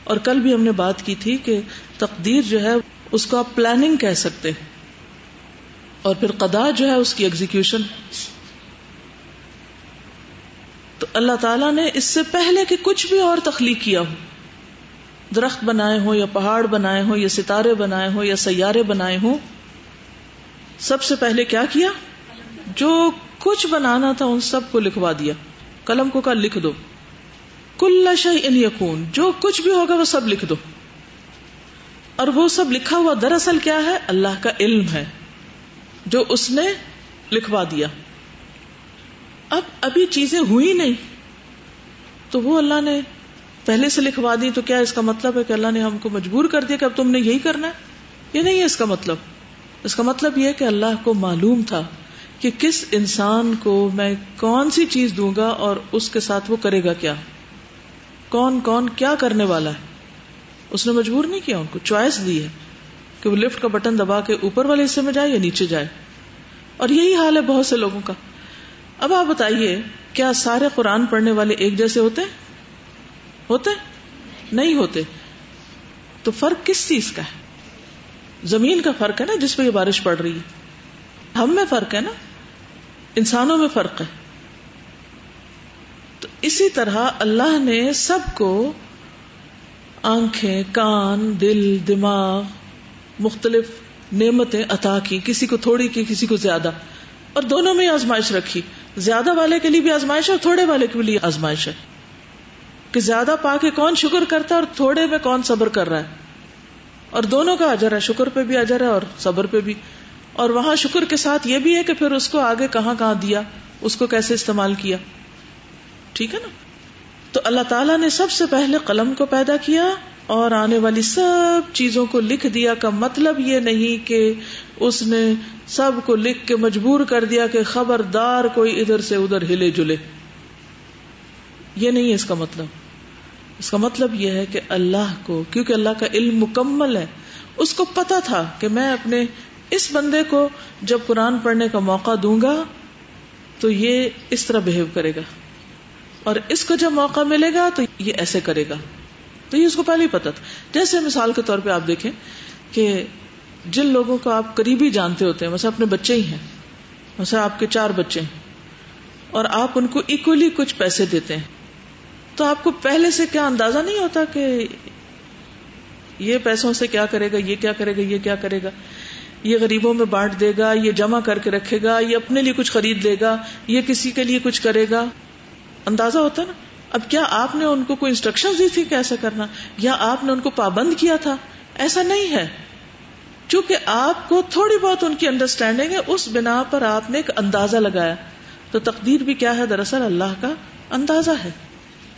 Speaker 1: اور کل بھی ہم نے بات کی تھی کہ تقدیر جو ہے، اس کو آپ پلاننگ کہہ سکتے اور پھر قدا جو ہے، اس کی ایگزیکشن تو اللہ تعالیٰ نے اس سے پہلے کہ کچھ بھی اور تخلیق کیا ہو۔ درخت بنائے ہوں یا پہاڑ بنائے ہوں یا ستارے بنائے ہوں یا سیارے بنائے ہوں سب سے پہلے کیا کیا؟ جو کچھ بنانا تھا ان سب کو لکھوا دیا۔ قلم کو کل لکھ دو۔ کل شہ ان یقون جو کچھ بھی ہوگا وہ سب لکھ دو۔ اور وہ سب لکھا ہوا دراصل کیا ہے؟ اللہ کا علم ہے، جو اس نے لکھوا دیا۔ اب ابھی چیزیں ہوئی نہیں۔ تو وہ اللہ نے پہلے سے لکھوا دی، تو کیا اس کا مطلب ہے کہ اللہ نے ہم کو مجبور کر دیا کہ اب تم نے یہی کرنا ہے؟ یہ نہیں ہے اس کا مطلب۔ اس کا مطلب یہ کہ اللہ کو معلوم تھا کہ کس انسان کو میں کون سی چیز دوں گا اور اس کے ساتھ وہ کرے گا کیا۔ کون کون کیا کرنے والا ہے۔ اس نے مجبور نہیں کیا ان کو، چوائس دی ہے کہ وہ لفٹ کا بٹن دبا کے اوپر والے حصے میں جائے یا نیچے جائے۔ اور یہی حال ہے بہت سے لوگوں کا۔ اب آپ بتائیے، کیا سارے قرآن پڑھنے والے ایک جیسے ہوتے؟ ہوتے؟ نہیں ہوتے۔ تو فرق کس چیز کا ہے؟ زمین کا فرق ہے نا جس پہ یہ بارش پڑ رہی ہے۔ ہم میں فرق ہے نا۔ انسانوں میں فرق ہے۔ تو اسی طرح اللہ نے سب کو آنکھیں، کان، دل، دماغ، مختلف نعمتیں عطا کی، کسی کو تھوڑی کی، کسی کو زیادہ۔ اور دونوں میں آزمائش رکھی۔ زیادہ والے کے لیے بھی آزمائش ہے اور تھوڑے والے کے لیے آزمائش ہے۔ کہ زیادہ پا کے کون شکر کرتا ہے اور تھوڑے میں کون صبر کر رہا ہے۔ اور دونوں کا اجر ہے، شکر پہ بھی اجر ہے اور صبر پہ بھی۔ اور وہاں شکر کے ساتھ یہ بھی ہے کہ پھر اس کو آگے کہاں کہاں دیا، اس کو کیسے استعمال کیا۔ ٹھیک ہے نا؟ تو اللہ تعالیٰ نے سب سے پہلے قلم کو پیدا کیا اور آنے والی سب چیزوں کو لکھ دیا۔ کا مطلب یہ نہیں کہ اس نے سب کو لکھ کے مجبور کر دیا کہ خبردار کوئی ادھر سے ادھر ہلے جلے۔ یہ نہیں ہے اس کا مطلب۔ اس کا مطلب یہ ہے کہ اللہ کو، کیونکہ اللہ کا علم مکمل ہے، اس کو پتا تھا کہ میں اپنے اس بندے کو جب قرآن پڑھنے کا موقع دوں گا، تو یہ اس طرح بہیو کرے گا۔ اور اس کو جب موقع ملے گا، تو یہ ایسے کرے گا۔ تو یہ اس کو پہلے ہی پتا تھا۔ جیسے مثال کے طور پہ آپ دیکھیں کہ جن لوگوں کو آپ قریبی جانتے ہوتے ہیں ویسے اپنے بچے ہی ہیں ویسے آپ کے چار بچے ہیں، اور آپ ان کو اکولی کچھ پیسے دیتے ہیں۔ تو آپ کو پہلے سے کیا اندازہ نہیں ہوتا کہ یہ پیسوں سے کیا کرے گا، یہ کیا کرے گا، یہ کیا کرے گا؟ یہ غریبوں میں بانٹ دے گا، یہ جمع کر کے رکھے گا، یہ اپنے لیے کچھ خرید لے گا، یہ کسی کے لیے کچھ کرے گا؟ اندازہ ہوتا نا؟ اب کیا آپ نے ان کو کوئی انسٹرکشن دی تھی کیسا کرنا؟ یا آپ نے ان کو پابند کیا تھا؟ ایسا نہیں ہے۔ چونکہ آپ کو تھوڑی بہت ان کی انڈرسٹینڈنگ ہے، اس بنا پر آپ نے ایک اندازہ لگایا۔ تو تقدیر بھی کیا ہے؟ دراصل اللہ کا اندازہ ہے۔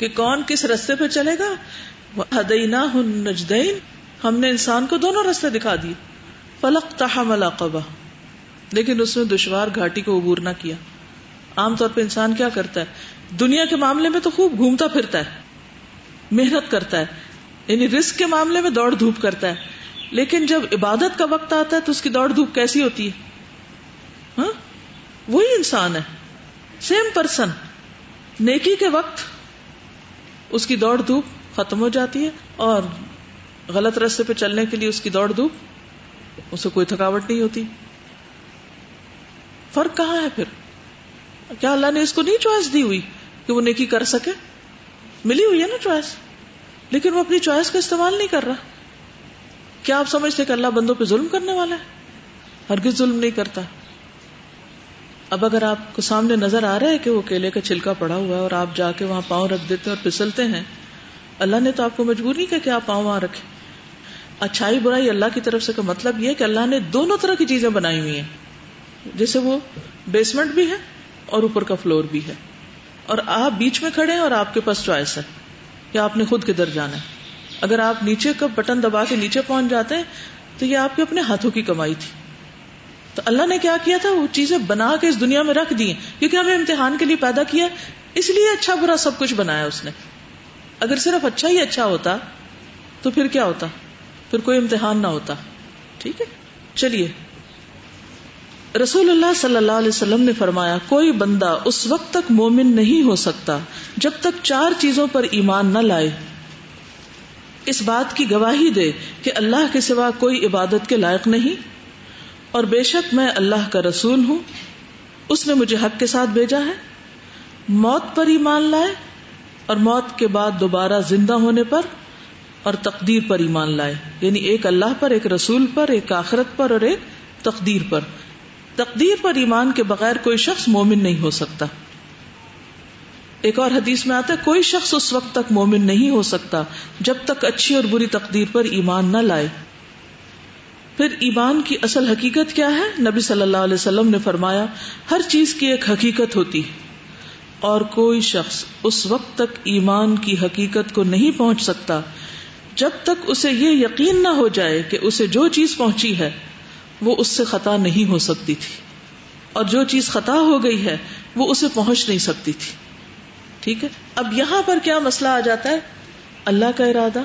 Speaker 1: کہ کون کس رستے پہ چلے گا؟ ہدینا نجدین ہم نے انسان کو دونوں رستے دکھا دیے۔ فلق تحمل قبا لیکن اس نے دشوار گھاٹی کو عبور نہ کیا۔ عام طور پہ انسان کیا کرتا ہے؟ دنیا کے معاملے میں تو خوب گھومتا پھرتا ہے۔ محنت کرتا ہے۔ یعنی رسک کے معاملے میں دوڑ دھوپ کرتا ہے۔ لیکن جب عبادت کا وقت آتا ہے تو اس کی دوڑ دھوپ کیسی ہوتی ہے؟ ہاں؟ وہی انسان ہے۔ سیم پرسن نیکی کے وقت اس کی دوڑ دھوپ ختم ہو جاتی ہے اور غلط رستے پہ چلنے کے لیے اس کی دوڑ دھوپ، اسے کوئی تھکاوٹ نہیں ہوتی۔ فرق کہاں ہے پھر؟ کیا اللہ نے اس کو نہیں چوائس دی ہوئی کہ وہ نیکی کر سکے؟ ملی ہوئی ہے نا چوائس لیکن وہ اپنی چوائس کا استعمال نہیں کر رہا۔ کیا آپ سمجھتے کہ اللہ بندوں پہ ظلم کرنے والا ہے؟ ہرگز ظلم نہیں کرتا۔ اب اگر آپ کو سامنے نظر آ رہا ہے کہ وہ کیلے کا چھلکا پڑا ہوا ہے اور آپ جا کے وہاں پاؤں رکھ دیتے ہیں اور پھسلتے ہیں، اللہ نے تو آپ کو مجبور نہیں کیا کہ آپ پاؤں وہاں رکھیں۔ اچھائی برائی اللہ کی طرف سے کا مطلب یہ کہ اللہ نے دونوں طرح کی چیزیں بنائی ہوئی ہیں۔ جیسے وہ بیسمنٹ بھی ہے اور اوپر کا فلور بھی ہے۔ اور آپ بیچ میں کھڑے ہیں اور آپ کے پاس چوائس ہے کہ آپ نے خود کدھر جانا ہے۔ اگر آپ نیچے کا بٹن دبا کے نیچے پہنچ جاتے ہیں تو یہ آپ کے اپنے ہاتھوں کی کمائی تھی۔ تو اللہ نے کیا کیا تھا؟ وہ چیزیں بنا کے اس دنیا میں رکھ دی کیونکہ ہمیں امتحان کے لیے پیدا کیا۔ اس لیے اچھا برا سب کچھ بنایا اس نے۔ اگر صرف اچھا ہی اچھا ہوتا، تو پھر کیا ہوتا؟ پھر کوئی امتحان نہ ہوتا۔ ٹھیک ہے؟ چلیے۔ رسول اللہ صلی اللہ علیہ وسلم نے فرمایا، کوئی بندہ اس وقت تک مومن نہیں ہو سکتا جب تک چار چیزوں پر ایمان نہ لائے۔ اس بات کی گواہی دے کہ اللہ کے سوا کوئی عبادت کے لائق نہیں۔ اور بے شک میں اللہ کا رسول ہوں۔ اس نے مجھے حق کے ساتھ بھیجا ہے۔ موت پر ایمان لائے اور موت کے بعد دوبارہ زندہ ہونے پر اور تقدیر پر ایمان لائے۔ یعنی ایک اللہ پر، ایک رسول پر، ایک آخرت پر اور ایک تقدیر پر۔ تقدیر پر ایمان کے بغیر کوئی شخص مومن نہیں ہو سکتا۔ ایک اور حدیث میں آتا ہے، کوئی شخص اس وقت تک مومن نہیں ہو سکتا جب تک اچھی اور بری تقدیر پر ایمان نہ لائے۔ پھر ایمان کی اصل حقیقت کیا ہے؟ نبی صلی اللہ علیہ وسلم نے فرمایا، ہر چیز کی ایک حقیقت ہوتی اور کوئی شخص اس وقت تک ایمان کی حقیقت کو نہیں پہنچ سکتا جب تک اسے یہ یقین نہ ہو جائے کہ اسے جو چیز پہنچی ہے، وہ اس سے خطا نہیں ہو سکتی تھی۔ اور جو چیز خطا ہو گئی ہے، وہ اسے پہنچ نہیں سکتی تھی۔ ٹھیک ہے؟ اب یہاں پر کیا مسئلہ آ جاتا ہے؟ اللہ کا ارادہ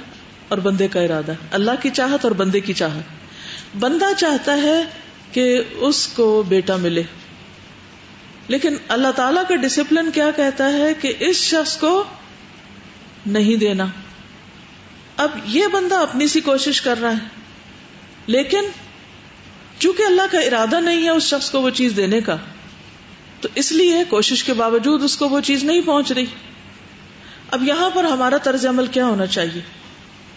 Speaker 1: اور بندے کا ارادہ۔ اللہ کی چاہت اور بندے کی چاہت۔ بندہ چاہتا ہے کہ اس کو بیٹا ملے۔ لیکن اللہ تعالی کا ڈسپلن کیا کہتا ہے کہ اس شخص کو نہیں دینا۔ اب یہ بندہ اپنی سی کوشش کر رہا ہے۔ لیکن چونکہ اللہ کا ارادہ نہیں ہے اس شخص کو وہ چیز دینے کا، تو اس لیے کوشش کے باوجود اس کو وہ چیز نہیں پہنچ رہی۔ اب یہاں پر ہمارا طرز عمل کیا ہونا چاہیے؟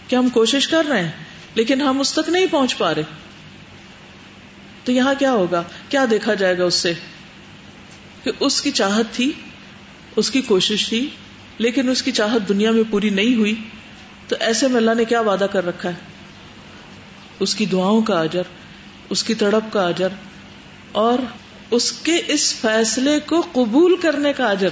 Speaker 1: کہ ہم کوشش کر رہے ہیں لیکن ہم اس تک نہیں پہنچ پا رہے؟ تو یہاں کیا ہوگا؟ کیا دیکھا جائے گا اس سے؟ کہ اس کی چاہت تھی، اس کی کوشش تھی، لیکن اس کی چاہت دنیا میں پوری نہیں ہوئی۔ تو ایسے میں اللہ نے کیا وعدہ کر رکھا ہے؟ اس کی دعاؤں کا اجر، اس کی تڑپ کا اجر، اور اس کے اس فیصلے کو قبول کرنے کا اجر۔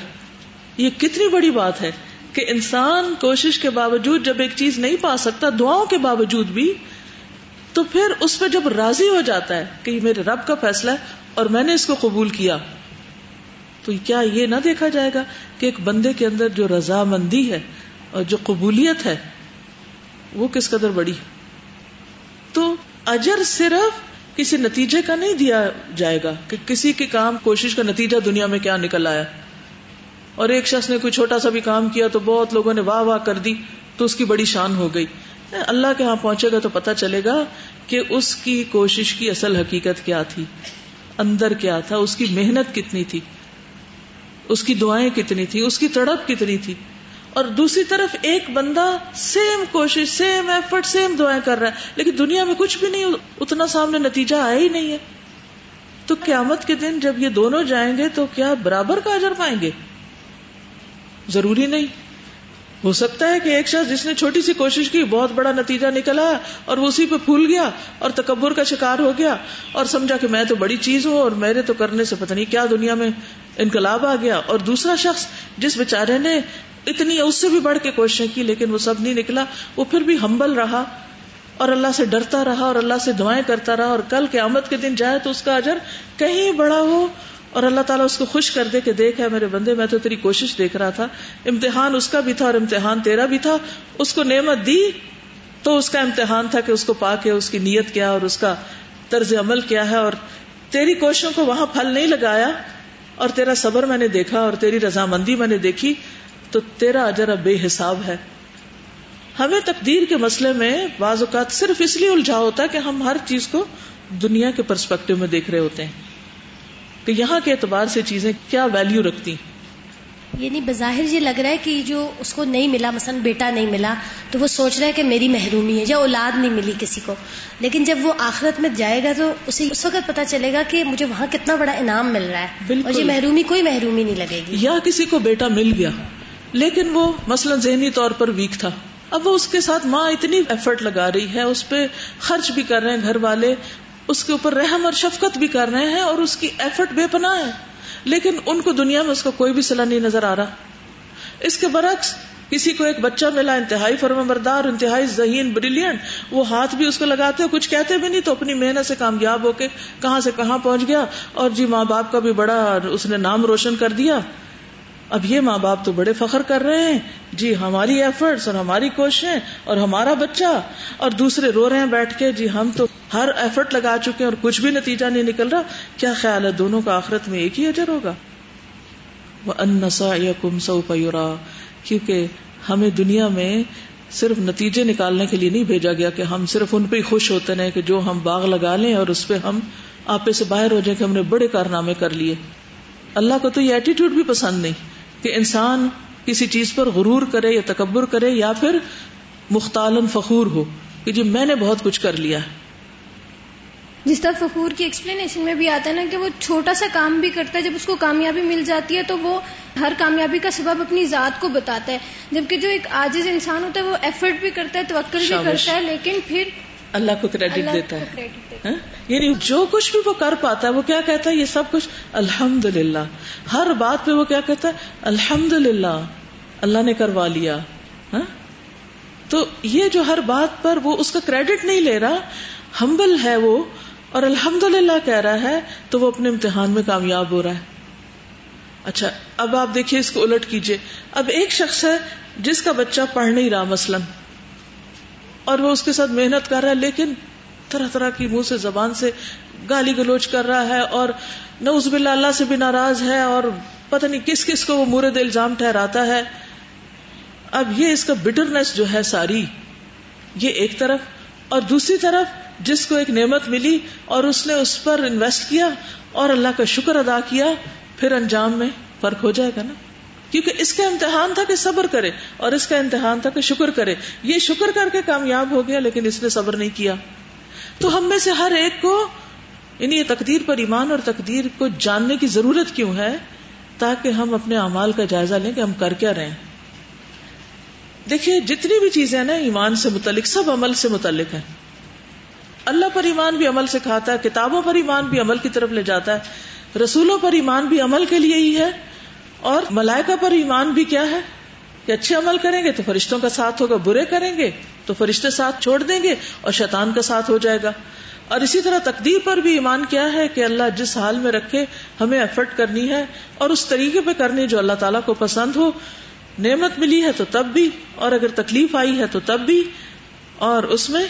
Speaker 1: یہ کتنی بڑی بات ہے کہ انسان کوشش کے باوجود جب ایک چیز نہیں پا سکتا، دعاؤں کے باوجود بھی تو پھر اس پہ جب راضی ہو جاتا ہے کہ یہ میرے رب کا فیصلہ ہے اور میں نے اس کو قبول کیا، تو کیا یہ نہ دیکھا جائے گا کہ ایک بندے کے اندر جو رضامندی ہے اور جو قبولیت ہے، وہ کس قدر بڑی تو اجر صرف کسی نتیجے کا نہیں دیا جائے گا کہ کسی کے کام، کوشش کا نتیجہ دنیا میں کیا نکل آیا۔ اور ایک شخص نے کوئی چھوٹا سا بھی کام کیا تو بہت لوگوں نے واہ واہ کر دی تو اس کی بڑی شان ہو گئی۔ اللہ کے ہاں پہنچے گا تو پتا چلے گا کہ اس کی کوشش کی اصل حقیقت کیا تھی، اندر کیا تھا، اس کی محنت کتنی تھی، اس کی دعائیں کتنی تھی اس کی تڑپ کتنی تھی۔ اور دوسری طرف ایک بندہ سیم کوشش سیم ایفرٹ سیم دعائیں کر رہا ہے، لیکن دنیا میں کچھ بھی نہیں، اتنا سامنے نتیجہ آیا ہی نہیں ہے۔ تو قیامت کے دن جب یہ دونوں جائیں گے تو کیا برابر کا اجر پائیں گے؟ ضروری نہیں۔ ہو سکتا ہے کہ ایک شخص جس نے چھوٹی سی کوشش کی، بہت بڑا نتیجہ نکلا اور وہ اسی پہ پھول گیا اور تکبر کا شکار ہو گیا اور سمجھا کہ میں تو بڑی چیز ہوں اور میرے تو کرنے سے پتہ نہیں کیا دنیا میں انقلاب آ گیا اور دوسرا شخص جس بےچارے نے اتنی اس سے بھی بڑھ کے کوششیں کی لیکن وہ سب نہیں نکلا، وہ پھر بھی ہمبل رہا اور اللہ سے ڈرتا رہا اور اللہ سے دعائیں کرتا رہا اور کل کے آمد کے دن جائے تو اس کا اجر کہیں بڑا ہو اور اللہ تعالیٰ اس کو خوش کر دے کہ دیکھ ہے میرے بندے، میں تو تیری کوشش دیکھ رہا تھا، امتحان اس کا بھی تھا اور امتحان تیرا بھی تھا، اس کو نعمت دی تو اس کا امتحان تھا کہ اس کو پا کے اس کی نیت کیا اور اس کا طرز عمل کیا ہے اور تیری کوششوں کو وہاں پھل نہیں لگایا اور تیرا صبر میں نے دیکھا اور تیری رضامندی میں نے دیکھی تو تیرا اجر اب بے حساب ہے۔ ہمیں تقدیر کے مسئلے میں بعض اوقات صرف اس لیے الجھا ہوتا ہے کہ ہم ہر چیز کو دنیا کے پرسپیکٹو میں دیکھ رہے ہوتے ہیں۔ کہ یہاں کے اعتبار سے چیزیں کیا ویلیو رکھتی
Speaker 2: یعنی بظاہر یہ لگ رہا ہے کہ جو اس کو نہیں ملا مثلا بیٹا نہیں ملا تو وہ سوچ رہا ہے کہ میری محرومی ہے یا اولاد نہیں ملی کسی کو۔ لیکن جب وہ آخرت میں جائے گا تو اسے اس وقت پتا چلے گا کہ مجھے وہاں کتنا بڑا انعام مل رہا ہے۔ بالکل اور یہ محرومی کوئی محرومی نہیں لگے گی۔
Speaker 1: یا کسی کو بیٹا مل گیا لیکن وہ مثلا ذہنی طور پر ویک تھا۔ اب وہ اس کے ساتھ ماں اتنی ایفرٹ لگا رہی ہے اس پہ خرچ بھی کر رہے ہیں گھر والے۔ اس کے اوپر رحم اور شفقت بھی کر رہے ہیں اور اس کی ایفرٹ بے پناہ ہے۔ لیکن ان کو دنیا میں اس کا کوئی بھی صلاح نہیں نظر آ رہا۔ اس کے برعکس، کسی کو ایک بچہ ملا، انتہائی فرما بردار انتہائی ذہین بریلینٹ وہ ہاتھ بھی اس کو لگاتے کچھ کہتے بھی نہیں، تو اپنی محنت سے کامیاب ہو کے کہاں سے کہاں پہنچ گیا۔ اور جی ماں باپ کا بھی بڑا اس نے نام روشن کر دیا۔ اب یہ ماں باپ تو بڑے فخر کر رہے ہیں۔ جی ہماری ایفرٹس اور ہماری کوششیں اور ہمارا بچہ۔ اور دوسرے رو رہے ہیں بیٹھ کے جی ہم تو ہر ایفرٹ لگا چکے اور کچھ بھی نتیجہ نہیں نکل رہا، کیا خیال ہے دونوں کا آخرت میں ایک ہی اجر ہوگا؟ وہ انسا یا کم سو پیورا کیونکہ ہمیں دنیا میں صرف نتیجے نکالنے کے لیے نہیں بھیجا گیا کہ ہم صرف ان پہ ہی خوش ہوتے ہیں کہ جو ہم باغ لگا لیں اور اس پہ ہم آپے سے باہر ہو جائیں کہ ہم نے بڑے کارنامے کر لیے۔ اللہ کو تو یہ ایٹیٹیوڈ بھی پسند نہیں کہ انسان کسی چیز پر غرور کرے یا تکبر کرے یا پھر مختالن فخور ہو کہ جی میں نے بہت کچھ کر لیا ہے۔
Speaker 3: جس طرح فخور کی ایکسپلینیشن میں بھی آتا ہے نا کہ وہ چھوٹا سا کام بھی کرتا ہے جب اس کو کامیابی مل جاتی ہے تو وہ ہر کامیابی کا سبب اپنی ذات کو بتاتا ہے۔ جبکہ جو ایک عاجز انسان ہوتا ہے وہ ایفرٹ بھی کرتا ہے توکل بھی کرتا ہے لیکن پھر
Speaker 1: اللہ کو کریڈٹ دیتا ہے۔ ہاں؟ یعنی جو کچھ بھی وہ کر پاتا ہے وہ کیا کہتا ہے؟ یہ سب کچھ الحمد للہ ہر بات پہ وہ کیا کہتا ہے؟ الحمد للہ اللہ نے کروا لیا۔ ہاں؟ تو یہ جو ہر بات پر وہ اس کا کریڈٹ نہیں لے رہا ہمبل ہے وہ۔ اور الحمد للہ کہہ رہا ہے تو وہ اپنے امتحان میں کامیاب ہو رہا ہے۔ اچھا اب آپ دیکھیے اس کو الٹ کیجیے اب ایک شخص ہے جس کا بچہ پڑھ نہیں رہا مثلاً، اور وہ اس کے ساتھ محنت کر رہا ہے، لیکن طرح طرح کی منہ سے زبان سے گالی گلوچ کر رہا ہے اور نوز باللہ اللہ سے بھی ناراض ہے اور پتہ نہیں کس کس کو وہ مورد الزام ٹھہراتا ہے۔ اب یہ اس کا بٹرنس جو ہے ساری، یہ ایک طرف اور دوسری طرف جس کو ایک نعمت ملی اور اس نے اس پر انویسٹ کیا اور اللہ کا شکر ادا کیا، پھر انجام میں فرق ہو جائے گا نا؟ کیونکہ اس کا امتحان تھا کہ صبر کرے اور اس کا امتحان تھا کہ شکر کرے۔ یہ شکر کر کے کامیاب ہو گیا لیکن اس نے صبر نہیں کیا۔ تو ہم میں سے ہر ایک کو یعنی یہ تقدیر پر ایمان اور تقدیر کو جاننے کی ضرورت کیوں ہے؟ تاکہ ہم اپنے اعمال کا جائزہ لیں کہ ہم کر کیا رہے دیکھیے، جتنی بھی چیزیں نا، ایمان سے متعلق، سب عمل سے متعلق ہیں۔ اللہ پر ایمان بھی عمل سے کھاتا ہے، کتابوں پر ایمان بھی عمل کی طرف لے جاتا ہے۔ رسولوں پر ایمان بھی عمل کے لیے ہی ہے۔ اور ملائکہ پر ایمان بھی کیا ہے؟ کہ اچھے عمل کریں گے تو فرشتوں کا ساتھ ہوگا، برے کریں گے تو فرشتے ساتھ چھوڑ دیں گے اور شیطان کا ساتھ ہو جائے گا۔ اور اسی طرح تقدیر پر بھی ایمان کیا ہے کہ اللہ جس حال میں رکھے، ہمیں ایفرٹ کرنی ہے اور اس طریقے پہ کرنی جو اللہ تعالیٰ کو پسند ہو، نعمت ملی ہے تو تب بھی، اور اگر تکلیف آئی ہے تو تب بھی۔ اور اس میں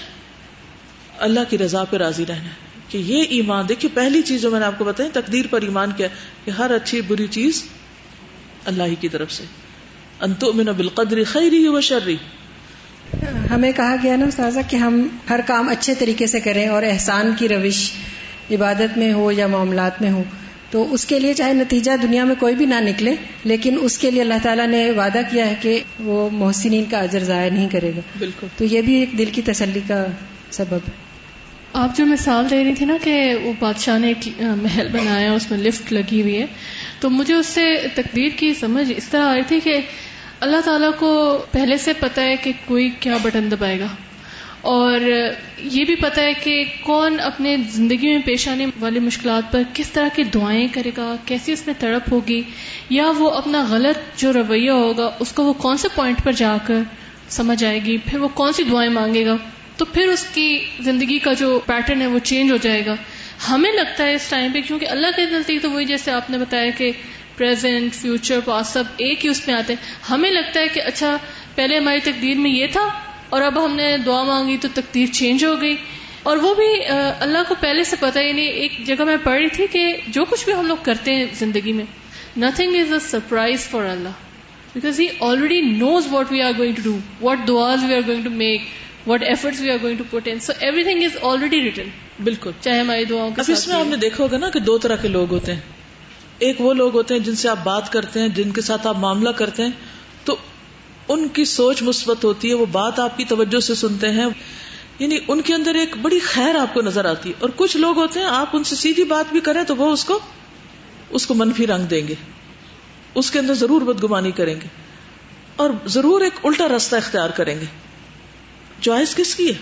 Speaker 1: اللہ کی رضا پہ راضی رہنا ہے۔ کہ یہ ایمان دیکھیے پہلی چیز جو میں نے آپ کو بتائی تقدیر پر ایمان کیا کہ ہر اچھی بری چیز اللہ ہی کی طرف سے۔ انتو من بالقدر خیری و شرری
Speaker 4: ہمیں کہا گیا نا استاذہ کہ ہم ہر کام اچھے طریقے سے کریں اور احسان کی روش عبادت میں ہو یا معاملات میں ہو۔ تو اس کے لیے چاہے نتیجہ دنیا میں کوئی بھی نہ نکلے لیکن اس کے لیے اللہ تعالیٰ نے وعدہ کیا ہے کہ وہ محسنین کا اجر ضائع نہیں کرے گا۔
Speaker 1: بالکل۔
Speaker 4: تو یہ بھی ایک دل کی تسلی کا سبب ہے۔
Speaker 3: آپ جو مثال دے رہی تھی نا کہ وہ بادشاہ نے ایک محل بنایا، اس میں لفٹ لگی ہوئی ہے، تو مجھے اس سے تقدیر کی سمجھ اس طرح آ رہی تھی کہ اللہ تعالیٰ کو پہلے سے پتا ہے کہ کوئی کیا بٹن دبائے گا، اور یہ بھی پتا ہے کہ کون اپنے زندگی میں پیش آنے والی مشکلات پر کس طرح کی دعائیں کرے گا، کیسی اس میں تڑپ ہوگی، یا وہ اپنا غلط جو رویہ ہوگا، اس کو وہ کون سے پوائنٹ پر جا کر سمجھ آئے گی، پھر وہ کون سی دعائیں مانگے گا؟ تو پھر اس کی زندگی کا جو پیٹرن ہے وہ چینج ہو جائے گا۔ ہمیں لگتا ہے اس ٹائم پہ کیونکہ اللہ کے نزدیک تو وہی جیسے آپ نے بتایا کہ پریزنٹ فیوچر پاس سب ایک ہی اس میں آتے ہیں۔ ہمیں لگتا ہے کہ اچھا پہلے ہماری تقدیر میں یہ تھا اور اب ہم نے دعا مانگی تو تقدیر چینج ہو گئی۔ اور وہ بھی اللہ کو پہلے سے پتا یعنی ایک جگہ میں پڑھ رہی تھی کہ جو کچھ بھی ہم لوگ کرتے ہیں زندگی میں nothing is a surprise for Allah because he already knows what we are going to do what دعاز we are going to make what efforts we are going to put in so every thing is already written
Speaker 1: بالکل
Speaker 3: چاہے ہماری دعاؤں
Speaker 1: اب اس میں آپ نے دیکھا ہوگا نا کہ دو طرح کے لوگ ہوتے ہیں۔ ایک وہ لوگ ہوتے ہیں جن سے آپ بات کرتے ہیں جن کے ساتھ آپ معاملہ کرتے ہیں۔ تو ان کی سوچ مثبت ہوتی ہے وہ بات آپ کی توجہ سے سنتے ہیں۔ یعنی ان کے اندر ایک بڑی خیر آپ کو نظر آتی ہے۔ اور کچھ لوگ ہوتے ہیں آپ ان سے سیدھی بات بھی کریں تو وہ اس کو اس کو منفی رنگ دیں گے۔ اس کے اندر ضرور بدگمانی کریں گے۔ اور ضرور ایک الٹا راستہ اختیار کریں گے۔ چوائس کس کی ہے؟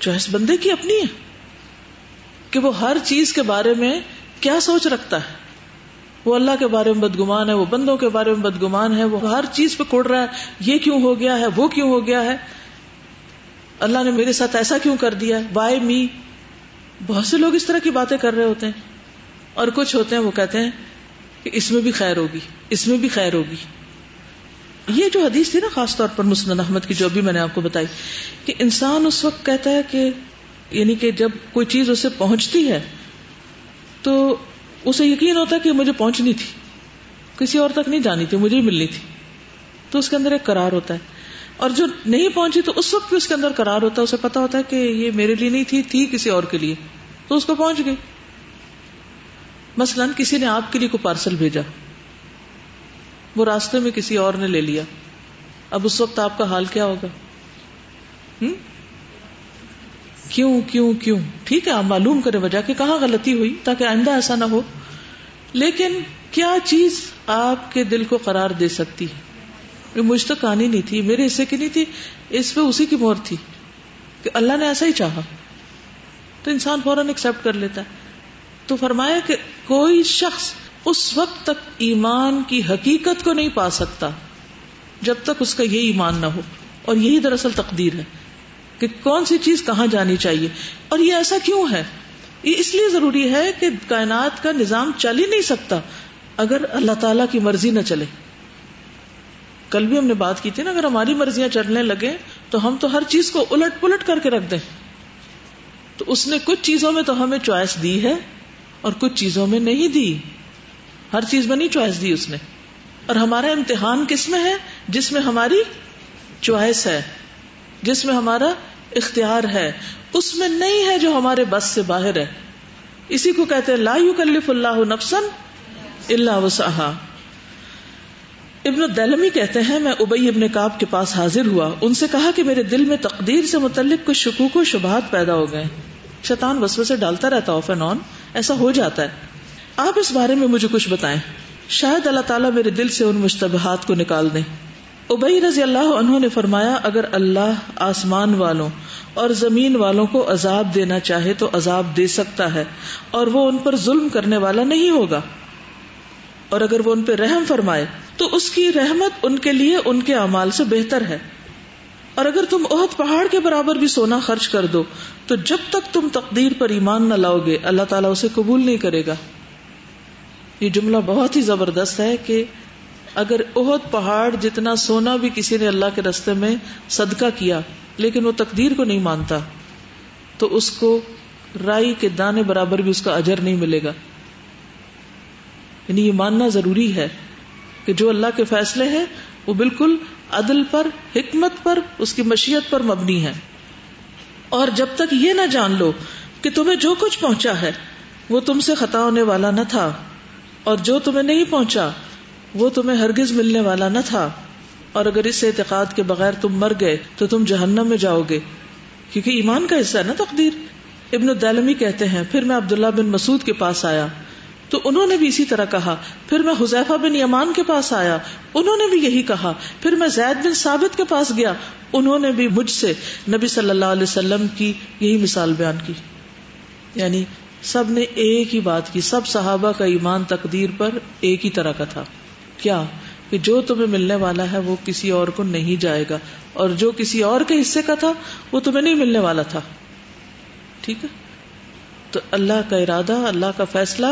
Speaker 1: چوائس بندے کی اپنی ہے کہ وہ ہر چیز کے بارے میں کیا سوچ رکھتا ہے؟ وہ اللہ کے بارے میں بدگمان ہے، وہ بندوں کے بارے میں بدگمان ہے، وہ ہر چیز پہ کوڑ رہا ہے، یہ کیوں ہو گیا ہے، وہ کیوں ہو گیا ہے؟ اللہ نے میرے ساتھ ایسا کیوں کر دیا وائی می بہت سے لوگ اس طرح کی باتیں کر رہے ہوتے ہیں اور کچھ ہوتے ہیں وہ کہتے ہیں کہ اس میں بھی خیر ہوگی، اس میں بھی خیر ہوگی۔ یہ جو حدیث تھی نا خاص طور پر مسند احمد کی جو بھی میں نے آپ کو بتائی کہ انسان اس وقت کہتا ہے کہ یعنی کہ جب کوئی چیز اسے پہنچتی ہے تو اسے یقین ہوتا ہے کہ مجھے پہنچنی تھی، کسی اور تک نہیں جانی تھی، مجھے ہی ملنی تھی۔ تو اس کے اندر ایک قرار ہوتا ہے۔ اور جو نہیں پہنچی تو اس وقت بھی اس کے اندر قرار ہوتا ہے، اسے پتا ہوتا ہے کہ یہ میرے لیے نہیں تھی تھی کسی اور کے لیے۔ تو اس کو پہنچ گئی۔ مثلاً کسی نے آپ کے لیے کوئی پارسل بھیجا۔ وہ راستے میں کسی اور نے لے لیا۔ اب اس وقت آپ کا حال کیا ہوگا؟ کیوں کیوں کیوں؟ ٹھیک ہے، آپ معلوم کریں وجہ کہ کہاں غلطی ہوئی تاکہ آئندہ ایسا نہ ہو۔ لیکن کیا چیز آپ کے دل کو قرار دے سکتی ہے؟ مجھ تک کہانی نہیں تھی، میرے حصے کی نہیں تھی، اس پہ اسی کی مور تھی کہ اللہ نے ایسا ہی چاہا۔ تو انسان فوراً ایکسپٹ کر لیتا ہے۔ تو فرمایا کہ کوئی شخص اس وقت تک ایمان کی حقیقت کو نہیں پا سکتا جب تک اس کا یہ ایمان نہ ہو۔ اور یہی دراصل تقدیر ہے کہ کون سی چیز کہاں جانی چاہیے۔ اور یہ ایسا کیوں ہے؟ یہ اس لیے ضروری ہے کہ کائنات کا نظام چل ہی نہیں سکتا اگر اللہ تعالی کی مرضی نہ چلے۔ کل بھی ہم نے بات کی تھی نا، اگر ہماری مرضیاں چلنے لگے تو ہم تو ہر چیز کو الٹ پلٹ کر کے رکھ دیں۔ تو اس نے کچھ چیزوں میں تو ہمیں چوائس دی ہے اور کچھ چیزوں میں نہیں دی۔ ہر چیز میں نہیں چوائس دی اس نے۔ اور ہمارا امتحان کس میں ہے؟ جس میں ہماری چوائس ہے۔ جس میں ہمارا اختیار ہے۔ اس میں نہیں ہے جو ہمارے بس سے باہر ہے۔ اسی کو کہتے ہیں، لا یکلف اللہ نفسن اللہ وسعہ ابن الدلمی کہتے ہیں، میں ابئی ابن کاب کے پاس حاضر ہوا۔ ان سے کہا کہ میرے دل میں تقدیر سے متعلق کچھ شکوک و شبہات پیدا ہو گئے۔ شیطان وسوسے سے ڈالتا رہتا آف اینڈ آن ایسا ہو جاتا ہے۔ آپ اس بارے میں مجھے کچھ بتائیں۔ شاید اللہ تعالیٰ میرے دل سے ان مشتبہات کو نکال دیں۔ ابئی رضی اللہ عنہ نے فرمایا، اگر اللہ آسمان والوں اور زمین والوں کو عذاب دینا چاہے تو عذاب دے سکتا ہے اور وہ ان پر ظلم کرنے والا نہیں ہوگا۔ اور اگر وہ ان پہ رحم فرمائے تو اس کی رحمت ان کے لیے ان کے اعمال سے بہتر ہے۔ اور اگر تم عہد پہاڑ کے برابر بھی سونا خرچ کر دو تو جب تک تم تقدیر پر ایمان نہ لاؤ گے، اللہ تعالیٰ اسے قبول نہیں کرے گا۔ یہ جملہ بہت ہی زبردست ہے کہ اگر عہد پہاڑ جتنا سونا بھی کسی نے اللہ کے رستے میں صدقہ کیا، لیکن وہ تقدیر کو نہیں مانتا، تو اس کو رائی کے دانے برابر بھی اس کا اجر نہیں ملے گا۔ یعنی یہ ماننا ضروری ہے کہ جو اللہ کے فیصلے ہیں، وہ بالکل عدل پر، حکمت پر، اس کی مشیت پر مبنی ہے اور جب تک یہ نہ جان لو کہ تمہیں جو کچھ پہنچا ہے، وہ تم سے خطا ہونے والا نہ تھا۔ اور جو تمہیں نہیں پہنچا، وہ تمہیں ہرگز ملنے والا نہ تھا۔ اور اگر اس اعتقاد کے بغیر تم مر گئے، تو تم جہنم میں جاؤ گے۔ کیونکہ ایمان کا حصہ ہے نا تقدیر۔ ابن الدالمی کہتے ہیں، پھر میں عبداللہ بن مسعود کے پاس آیا۔ تو انہوں نے بھی اسی طرح کہا۔ پھر میں حذیفہ بن یمان کے پاس آیا۔ انہوں نے بھی یہی کہا۔ پھر میں زید بن ثابت کے پاس گیا۔ انہوں نے بھی مجھ سے نبی صلی اللہ علیہ وسلم کی یہی مثال بیان کی۔ یعنی سب نے ایک ہی بات کی، سب صحابہ کا ایمان تقدیر پر ایک ہی طرح کا تھا۔ کیا؟ کہ جو تمہیں ملنے والا ہے وہ کسی اور کو نہیں جائے گا، اور جو کسی اور کے حصے کا تھا وہ تمہیں نہیں ملنے والا تھا۔ ٹھیک ہے؟ تو اللہ کا ارادہ، اللہ کا فیصلہ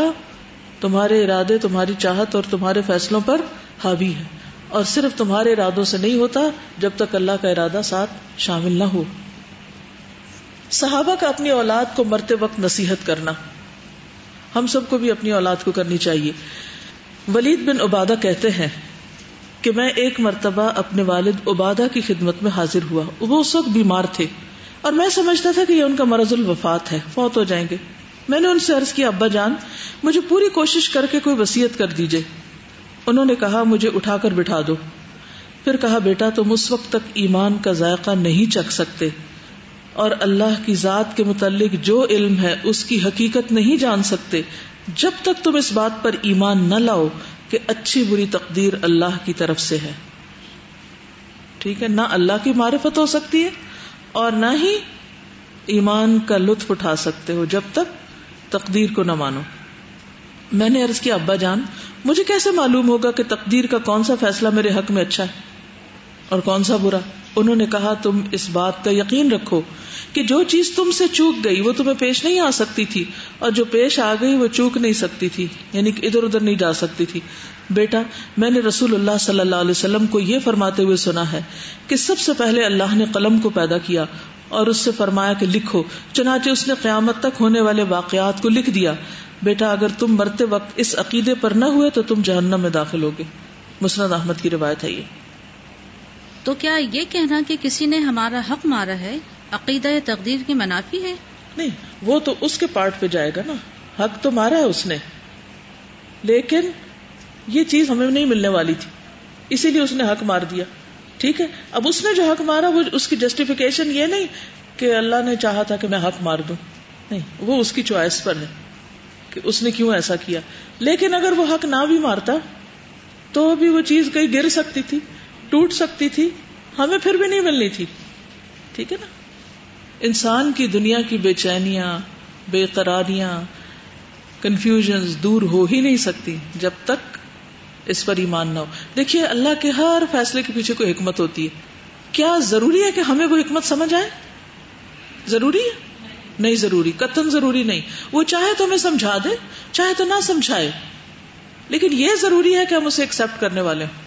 Speaker 1: تمہارے ارادے، تمہاری چاہت اور تمہارے فیصلوں پر حاوی ہے۔ اور صرف تمہارے ارادوں سے نہیں ہوتا جب تک اللہ کا ارادہ ساتھ شامل نہ ہو۔ صحابہ کا اپنی اولاد کو مرتے وقت نصیحت کرنا۔ ہم سب کو بھی اپنی اولاد کو کرنی چاہیے۔ ولید بن عبادہ کہتے ہیں کہ میں ایک مرتبہ اپنے والد عبادہ کی خدمت میں حاضر ہوا۔ وہ اس وقت بیمار تھے۔ اور میں سمجھتا تھا کہ یہ ان کا مرض الوفات ہے۔ فوت ہو جائیں گے۔ میں نے ان سے عرض کیا، ابا جان، مجھے پوری کوشش کر کے کوئی وسیعت کر دیجیے انہوں نے کہا، مجھے اٹھا کر بٹھا دو۔ پھر کہا، بیٹا، تم اس وقت تک ایمان کا ذائقہ نہیں چکھ سکتے۔ اور اللہ کی ذات کے متعلق جو علم ہے، اس کی حقیقت نہیں جان سکتے۔ جب تک تم اس بات پر ایمان نہ لاؤ کہ اچھی بری تقدیر اللہ کی طرف سے ہے۔ ٹھیک ہے، نہ اللہ کی معرفت ہو سکتی ہے اور نہ ہی ایمان کا لطف اٹھا سکتے ہو جب تک تقدیر کو نہ مانو۔ میں نے عرض کیا، ابا جان، مجھے کیسے معلوم ہوگا کہ تقدیر کا کون سا فیصلہ میرے حق میں اچھا ہے؟ اور کون سا برا؟ انہوں نے کہا، تم اس بات کا یقین رکھو کہ جو چیز تم سے چوک گئی، وہ تمہیں پیش نہیں آ سکتی تھی، اور جو پیش آ گئی، وہ چوک نہیں سکتی تھی یعنی کہ ادھر ادھر نہیں جا سکتی تھی۔ بیٹا، میں نے رسول اللہ صلی اللہ علیہ وسلم کو یہ فرماتے ہوئے سنا ہے کہ سب سے پہلے اللہ نے قلم کو پیدا کیا اور اس سے فرمایا کہ لکھو، چنانچہ اس نے قیامت تک ہونے والے واقعات کو لکھ دیا۔ بیٹا، اگر تم مرتے وقت اس عقیدے پر نہ ہوئے تو تم جہنم میں داخل ہوگے۔ مسند احمد کی روایت ہے یہ۔
Speaker 5: تو کیا یہ کہنا کہ کسی نے ہمارا حق مارا ہے؟ عقیدہ تقدیر کی منافی ہے؟
Speaker 1: نہیں، وہ تو اس کے پارٹ پہ جائے گا نا۔ حق تو مارا ہے اس نے۔ لیکن یہ چیز ہمیں نہیں ملنے والی تھی۔ اسی لیے اس نے حق مار دیا۔ ٹھیک ہے؟ اب اس نے جو حق مارا، وہ اس کی جسٹیفیکیشن یہ نہیں کہ اللہ نے چاہا تھا کہ میں حق مار دوں۔ نہیں، وہ اس کی چوائس پر ہے کہ اس نے کیوں ایسا کیا۔ لیکن اگر وہ حق نہ بھی مارتا، تو بھی وہ چیز کہیں گر سکتی تھی۔ ٹوٹ سکتی تھی، ہمیں پھر بھی نہیں ملنی تھی۔ ٹھیک ہے نا؟ انسان کی دنیا کی بے چینیاں، بے قراریاں کنفیوژن دور ہو ہی نہیں سکتی جب تک اس پر ایمان نہ ہو۔ دیکھیے، اللہ کے ہر فیصلے کے پیچھے کوئی حکمت ہوتی ہے۔ کیا ضروری ہے کہ ہمیں وہ حکمت سمجھ آئے؟ ضروری ہے؟ نہیں ضروری، قطن ضروری نہیں۔ وہ چاہے تو ہمیں سمجھا دے، چاہے تو نہ سمجھائے۔ لیکن یہ ضروری ہے کہ ہم اسے ایکسپٹ کرنے والے ہوں۔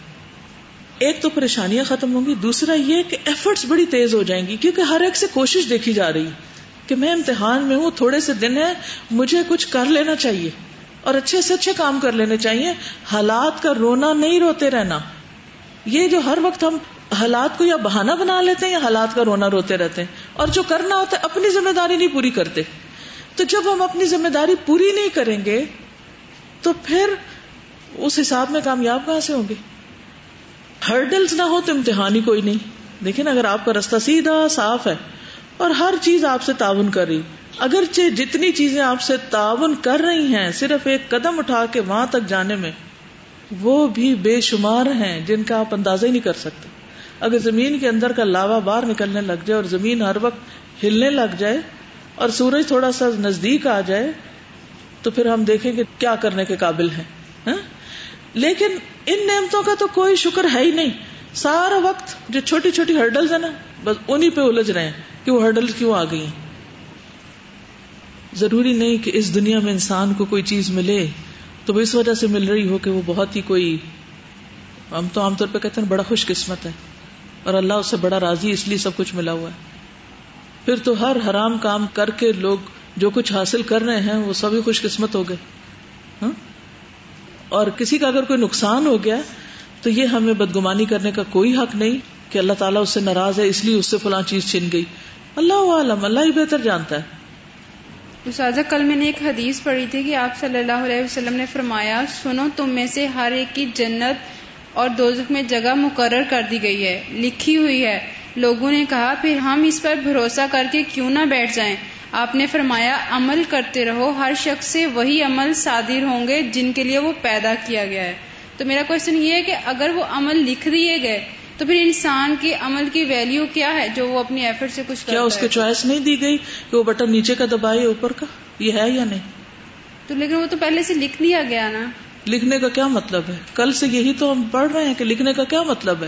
Speaker 1: ایک تو پریشانیاں ختم ہوں گی، دوسرا یہ کہ ایفرٹس بڑی تیز ہو جائیں گی، کیونکہ ہر ایک سے کوشش دیکھی جا رہی کہ میں امتحان میں ہوں، تھوڑے سے دن ہے مجھے کچھ کر لینا چاہیے اور اچھے سے اچھے کام کر لینے چاہیے۔ حالات کا رونا نہیں روتے رہنا۔ یہ جو ہر وقت ہم حالات کو یا بہانا بنا لیتے ہیں یا حالات کا رونا روتے رہتے ہیں۔ اور جو کرنا ہوتا ہے، اپنی ذمہ داری نہیں پوری کرتے۔ تو جب ہم اپنی ذمہ داری پوری نہیں کریں گے، تو پھر اس حساب میں کامیاب کہاں سے ہوں گے؟ ہرڈلس نہ ہو تو امتحان ہی کوئی نہیں۔ دیکھیں نا، اگر آپ کا رستہ سیدھا، صاف ہے اور ہر چیز آپ سے تعاون کر رہی۔ اگرچہ جتنی چیزیں آپ سے تعاون کر رہی ہیں، صرف ایک قدم اٹھا کے وہاں تک جانے میں، وہ بھی بے شمار ہیں جن کا آپ اندازہ ہی نہیں کر سکتے۔ اگر زمین کے اندر کا لاوا باہر نکلنے لگ جائے اور زمین ہر وقت ہلنے لگ جائے اور سورج تھوڑا سا نزدیک آ جائے، تو پھر ہم دیکھیں کہ کیا کرنے کے قابل ہیں۔ ہاں؟ لیکن ان نعمتوں کا تو کوئی شکر ہے ہی نہیں۔ سارا وقت جو چھوٹی چھوٹی ہرڈل ہے نا، بس انہیں پہ الجھ رہے ہیں کہ وہ ہرڈل کیوں آ گئی ہیں۔ ضروری نہیں کہ اس دنیا میں انسان کو کوئی چیز ملے تو وہ اس وجہ سے مل رہی ہو کہ وہ بہت ہی کوئی، ہم تو عام طور پہ کہتے ہیں بڑا خوش قسمت ہے۔ اور اللہ اس سے بڑا راضی اس لیے سب کچھ ملا ہوا ہے۔ پھر تو ہر حرام کام کر کے لوگ جو کچھ حاصل کر رہے ہیں، وہ سبھی خوش قسمت ہو گئے۔ ہاں؟ اور کسی کا اگر کوئی نقصان ہو گیا تو یہ ہمیں بدگمانی کرنے کا کوئی حق نہیں کہ اللہ تعالیٰ اس سے ناراض ہے، اس لیے اس سے فلاں چیز چھن گئی۔ اللہ عالم اللہ ہی بہتر جانتا ہے۔
Speaker 6: اساتذہ کل میں نے ایک حدیث پڑھی تھی کہ آپ صلی اللہ علیہ وسلم نے فرمایا، سنو، تم میں سے ہر ایک کی جنت اور دوزخ میں جگہ مقرر کر دی گئی ہے، لکھی ہوئی ہے۔ لوگوں نے کہا، پھر ہم اس پر بھروسہ کر کے کیوں نہ بیٹھ جائیں؟ آپ نے فرمایا عمل کرتے رہو ہر شخص سے وہی عمل صادر ہوں گے جن کے لیے وہ پیدا کیا گیا ہے۔ تو میرا کوشچن یہ ہے کہ اگر وہ عمل لکھ دیے گئے تو پھر انسان کے عمل کی ویلیو کیا ہے جو وہ اپنی ایفرٹ سے کچھ
Speaker 1: کیا اس کو چوائس نہیں دی گئی کہ وہ بٹن نیچے کا دبائے اوپر کا؟ یہ ہے یا نہیں؟
Speaker 6: تو لیکن وہ تو پہلے سے لکھ دیا گیا نا۔
Speaker 1: لکھنے کا کیا مطلب ہے؟ کل سے یہی تو ہم پڑھ رہے ہیں کہ لکھنے کا کیا مطلب ہے؟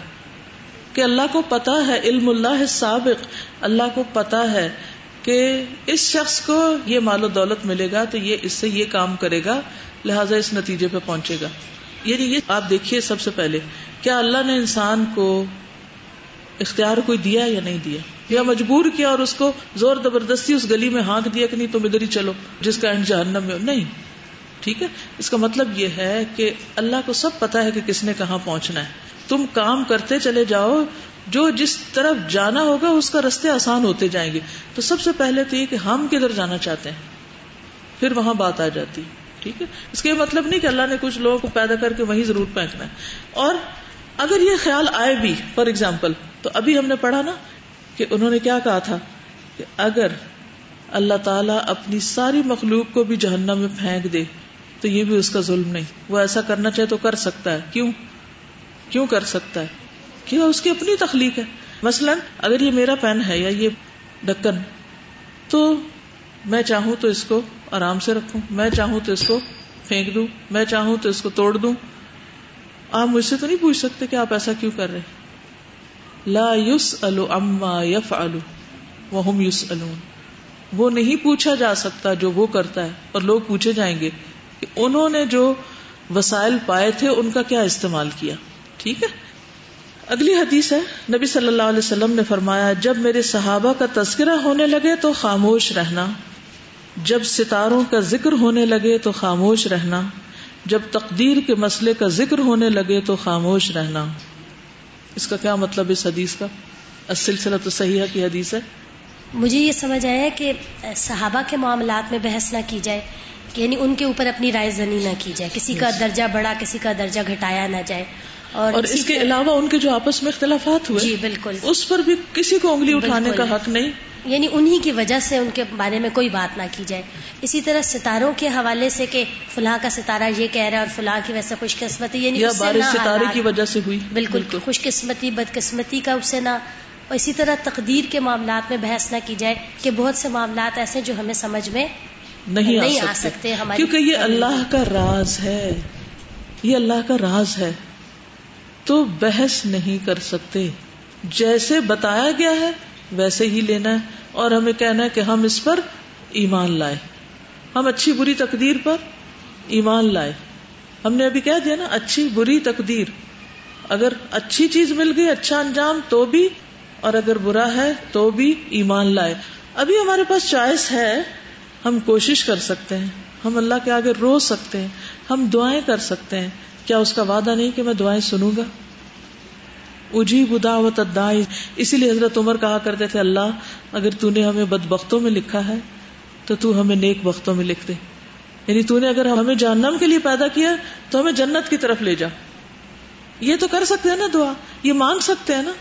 Speaker 1: کہ اللہ کو پتا ہے علم اللہ سابق اللہ کو پتا ہے کہ اس شخص کو یہ مال و دولت ملے گا تو یہ اس سے یہ کام کرے گا، لہٰذا اس نتیجے پہ پہنچے گا۔ یعنی یہ آپ دیکھیے سب سے پہلے، کیا اللہ نے انسان کو اختیار کوئی دیا یا نہیں دیا؟ یا مجبور کیا اور اس کو زور زبردستی اس گلی میں ہانک دیا کہ نہیں، تم ادھر ہی چلو، جس کا انڈ جہنم میں نہیں۔ ٹھیک ہے؟ اس کا مطلب یہ ہے کہ اللہ کو سب پتا ہے کہ کس نے کہاں پہنچنا ہے۔ تم کام کرتے چلے جاؤ جو جس طرف جانا ہوگا اس کا رستے آسان ہوتے جائیں گے۔ تو سب سے پہلے تو یہ کہ ہم کدھر جانا چاہتے ہیں؟ پھر وہاں بات آ جاتی، ٹھیک ہے؟ اس کا یہ مطلب نہیں کہ اللہ نے کچھ لوگوں کو پیدا کر کے وہیں ضرور پھینکنا ہے۔ اور اگر یہ خیال آئے بھی فار ایگزامپل تو ابھی ہم نے پڑھا نا کہ انہوں نے کیا کہا تھا کہ اگر اللہ تعالیٰ اپنی ساری مخلوق کو بھی جہنم میں پھینک دے، تو یہ بھی اس کا ظلم نہیں۔ وہ ایسا کرنا چاہے تو کر سکتا ہے۔ کیوں؟ کیوں کر سکتا ہے؟ کیوں اس کی اپنی تخلیق ہے۔ مثلا اگر یہ میرا پین ہے یا یہ ڈکن، تو میں چاہوں تو اس کو آرام سے رکھوں، میں چاہوں تو اس کو پھینک دوں، میں چاہوں تو اس کو توڑ دوں۔ آپ مجھ سے تو نہیں پوچھ سکتے کہ آپ ایسا کیوں کر رہے لا یوس اما یف وہ یوس وہ نہیں پوچھا جا سکتا جو وہ کرتا ہے، اور لوگ پوچھے جائیں گے کہ انہوں نے جو وسائل پائے تھے، ان کا کیا استعمال کیا؟ ٹھیک ہے؟ اگلی حدیث ہے نبی صلی اللہ علیہ وسلم نے فرمایا جب میرے صحابہ کا تذکرہ ہونے لگے تو خاموش رہنا جب ستاروں کا ذکر ہونے لگے تو خاموش رہنا جب تقدیر کے مسئلے کا ذکر ہونے لگے تو خاموش رہنا۔ اس کا کیا مطلب اس حدیث کا؟ سلسلہ تو صحیح کی حدیث ہے۔
Speaker 2: مجھے یہ سمجھ آیا کہ صحابہ کے معاملات میں بحث نہ کی جائے یعنی ان کے اوپر اپنی رائے زنی نہ کی جائے کسی کا درجہ بڑا کسی کا درجہ گھٹایا نہ جائے۔
Speaker 1: اور, اور اس کے علاوہ ان کے جو آپس میں اختلافات ہوئے
Speaker 2: جی بالکل۔
Speaker 1: اس پر بھی کسی کو انگلی اٹھانے کا حق نہیں۔
Speaker 2: یعنی انہی کی وجہ سے ان کے بارے میں کوئی بات نہ کی جائے۔ اسی طرح ستاروں کے حوالے سے کہ فلاں کا ستارہ یہ کہہ رہا ہے اور فلاں کی ویسے خوش قسمتی یعنی
Speaker 1: ستارے کی وجہ سے ہوئی۔
Speaker 2: بالکل خوش قسمتی بد قسمتی کا اسے نہ اور اسی طرح تقدیر کے معاملات میں بحث نہ کی جائے کہ بہت سے معاملات ایسے جو ہمیں سمجھ میں
Speaker 1: نہیں, نہیں آ سکتے۔ کیونکہ یہ اللہ کا راز ہے۔ یہ اللہ کا راز ہے۔ تو بحث نہیں کر سکتے۔ جیسے بتایا گیا ہے، ویسے ہی لینا ہے۔ اور ہمیں کہنا ہے کہ ہم اس پر ایمان لائے۔ ہم اچھی بری تقدیر پر ایمان لائے۔ ہم نے ابھی کہہ دیا نا، اچھی بری تقدیر۔ اگر اچھی چیز مل گئی اچھا انجام، تو بھی۔ اور اگر برا ہے، تو بھی ایمان لائے۔ ابھی ہمارے پاس چوائس ہے، ہم کوشش کر سکتے ہیں۔ ہم اللہ کے آگے رو سکتے ہیں۔ ہم دعائیں کر سکتے ہیں۔ کیا اس کا وعدہ نہیں کہ میں دعائیں سنوں گا؟ اجی بدا و تدائی اسی لیے حضرت عمر کہا کرتے تھے، اللہ، اگر تو نے ہمیں بد بختوں میں لکھا ہے، تو تو ہمیں نیک وقتوں میں لکھ دے۔ یعنی تو نے اگر ہمیں جہنم کے لیے پیدا کیا، تو ہمیں جنت کی طرف لے جا۔ یہ تو کر سکتے ہیں نا دعا، یہ مانگ سکتے ہیں نا۔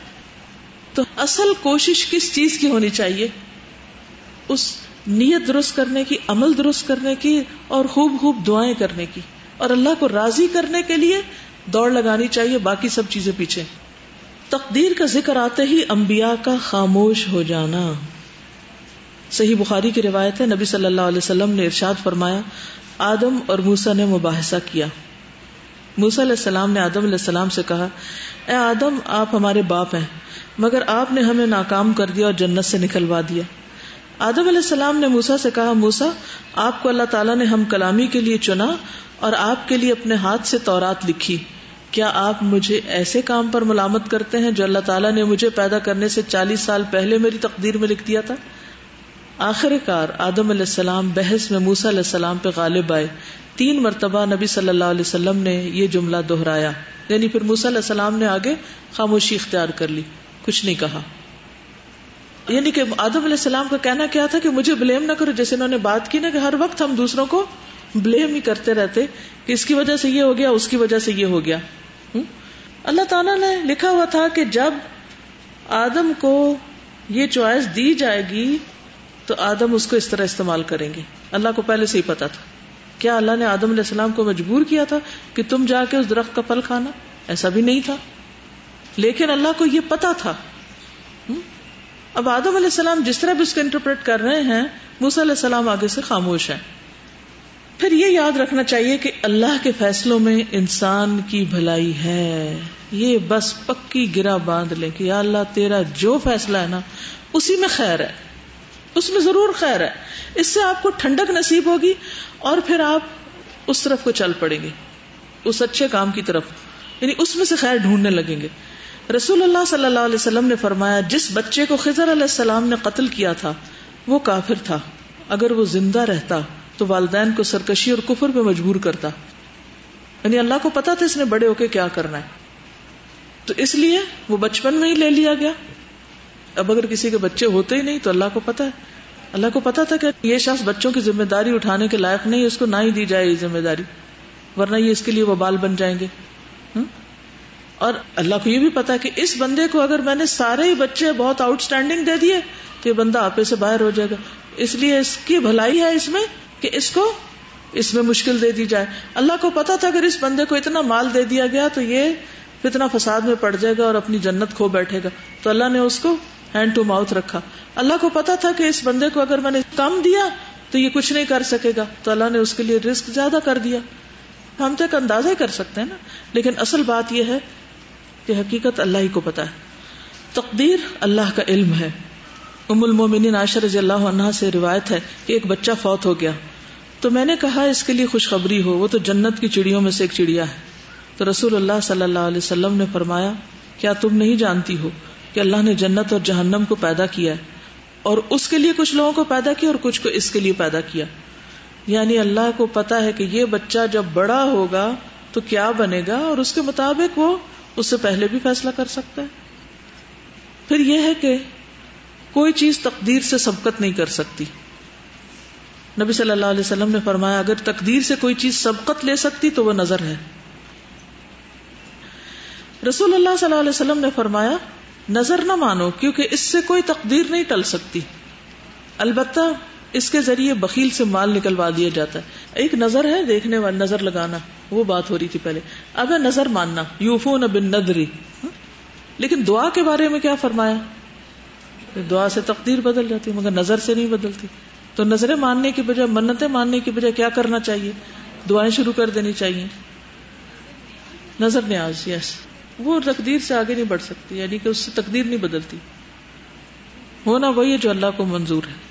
Speaker 1: تو اصل کوشش کس چیز کی ہونی چاہیے؟ اس نیت درست کرنے کی، عمل درست کرنے کی، اور خوب خوب دعائیں کرنے کی۔ اور اللہ کو راضی کرنے کے لیے دوڑ لگانی چاہیے، باقی سب چیزیں پیچھے۔ تقدیر کا ذکر آتے ہی انبیاء کا خاموش ہو جانا۔ صحیح بخاری کی روایت ہے، نبی صلی اللہ علیہ وسلم نے ارشاد فرمایا، آدم اور موسا نے مباحثہ کیا۔ موسا علیہ السلام نے آدم علیہ السلام سے کہا، اے آدم، آپ ہمارے باپ ہیں، مگر آپ نے ہمیں ناکام کر دیا اور جنت سے نکلوا دیا۔ آدم علیہ السلام نے موسا سے کہا موسا آپ کو اللہ تعالیٰ نے ہم کلامی کے لیے چنا اور آپ کے لیے اپنے ہاتھ سے تورات لکھی۔ کیا آپ مجھے ایسے کام پر ملامت کرتے ہیں جو اللہ تعالیٰ نے مجھے پیدا کرنے سے چالیس سال پہلے میری تقدیر میں لکھ دیا تھا؟ آخر کار آدم علیہ السلام بحث میں موسا علیہ السلام پہ غالب آئے۔ تین مرتبہ نبی صلی اللہ علیہ وسلم نے یہ جملہ دہرایا۔ یعنی پھر موسا علیہ السلام نے آگے خاموشی اختیار کر لی۔ کچھ نہیں کہا۔ یعنی کہ آدم علیہ السلام کا کہنا کیا تھا کہ مجھے بلیم نہ کرو، جیسے انہوں نے بات کی نا کہ ہر وقت ہم دوسروں کو بلیم ہی کرتے رہتے، کہ اس کی وجہ سے یہ ہو گیا، اس کی وجہ سے یہ ہو گیا۔ اللہ تعالیٰ نے لکھا ہوا تھا کہ جب آدم کو یہ چوائس دی جائے گی، تو آدم اس کو اس طرح استعمال کریں گے۔ اللہ کو پہلے سے ہی پتا تھا۔ کیا اللہ نے آدم علیہ السلام کو مجبور کیا تھا کہ تم جا کے اس درخت کا پھل کھانا؟ ایسا بھی نہیں تھا۔ لیکن اللہ کو یہ پتا تھا۔ اب آدم علیہ السلام جس طرح بھی اس کو انٹرپریٹ کر رہے ہیں، موسیٰ علیہ السلام آگے سے خاموش ہے پھر یہ یاد رکھنا چاہیے کہ اللہ کے فیصلوں میں انسان کی بھلائی ہے۔ یہ بس پکی گرا باندھ لے کہ یا اللہ تیرا جو فیصلہ ہے نا، اسی میں خیر ہے۔ اس میں ضرور خیر ہے۔ اس سے آپ کو ٹھنڈک نصیب ہوگی اور پھر آپ اس طرف کو چل پڑیں گے۔ اس اچھے کام کی طرف یعنی اس میں سے خیر ڈھونڈنے لگیں گے۔ رسول اللہ صلی اللہ علیہ وسلم نے فرمایا، جس بچے کو خضر علیہ السلام نے قتل کیا تھا، وہ کافر تھا۔ اگر وہ زندہ رہتا، تو والدین کو سرکشی اور کفر پہ مجبور کرتا۔ یعنی اللہ کو پتا تھا اس نے بڑے ہو کے کیا کرنا ہے۔ تو اس لیے وہ بچپن میں ہی لے لیا گیا۔ اب اگر کسی کے بچے ہوتے ہی نہیں، تو اللہ کو پتا ہے۔ اللہ کو پتا تھا کہ یہ شخص بچوں کی ذمہ داری اٹھانے کے لائق نہیں، اس کو نہ ہی دی جائے یہ ذمہ داری، ورنہ یہ اس کے لیے وہ بال بن جائیں گے۔ اور اللہ کو یہ بھی پتا کہ اس بندے کو اگر میں نے سارے ہی بچے بہت آؤٹ اسٹینڈنگ دے دیے تو یہ بندہ آپے سے باہر ہو جائے گا۔ اس لیے اس کی بھلائی ہے اس میں کہ اس کو اس میں مشکل دے دی جائے۔ اللہ کو پتا تھا اگر اس بندے کو اتنا مال دے دیا گیا تو یہ اتنا فساد میں پڑ جائے گا اور اپنی جنت کھو بیٹھے گا۔ تو اللہ نے اس کو ہینڈ ٹو ماؤتھ رکھا۔ اللہ کو پتا تھا کہ اس بندے کو اگر میں نے کم دیا تو یہ کچھ نہیں کر سکے گا۔ تو اللہ نے اس کے لیے رسک زیادہ کر دیا۔ ہم تو ایک اندازہ ہی کر سکتے ہیں نا۔ لیکن اصل بات یہ ہے کہ حقیقت اللہ ہی کو پتا ہے۔ تقدیر اللہ کا علم ہے۔ ام المومنین عائشہ رضی اللہ عنہ سے روایت ہے کہ ایک بچہ فوت ہو گیا۔ تو میں نے کہا، اس کے لیے خوشخبری ہو، وہ تو جنت کی چڑیوں میں سے ایک چڑیا ہے۔ تو رسول اللہ صلی اللہ علیہ وسلم نے فرمایا، کیا تم نہیں جانتی ہو کہ اللہ نے جنت اور جہنم کو پیدا کیا ہے؟ اور اس کے لیے کچھ لوگوں کو پیدا کیا اور کچھ کو اس کے لیے پیدا کیا؟ یعنی اللہ کو پتا ہے کہ یہ بچہ جب بڑا ہوگا تو کیا بنے گا؟ اور اس کے مطابق وہ اس سے پہلے بھی فیصلہ کر سکتا ہے پھر یہ ہے کہ کوئی چیز تقدیر سے سبقت نہیں کر سکتی۔ نبی صلی اللہ علیہ وسلم نے فرمایا، اگر تقدیر سے کوئی چیز سبقت لے سکتی تو وہ نظر ہے۔ رسول اللہ صلی اللہ علیہ وسلم نے فرمایا، نظر نہ مانو کیونکہ اس سے کوئی تقدیر نہیں ٹل سکتی۔ البتہ اس کے ذریعے بکیل سے مال نکلوا دیا جاتا ہے۔ ایک نظر ہے دیکھنے والا، نظر لگانا، وہ بات ہو رہی تھی پہلے۔ اب ہے نظر ماننا یوفو بن ندری لیکن دعا کے بارے میں کیا فرمایا؟ دعا سے تقدیر بدل جاتی، مگر نظر سے نہیں بدلتی۔ تو نظریں ماننے کی بجائے، منتیں ماننے کی بجائے کیا کرنا چاہیے؟ دعائیں شروع کر دینی چاہیے۔ نظر نیاز یس وہ تقدیر سے آگے نہیں بڑھ سکتی یعنی کہ اس سے تقدیر نہیں بدلتی۔ ہونا وہی ہے جو اللہ کو منظور ہے۔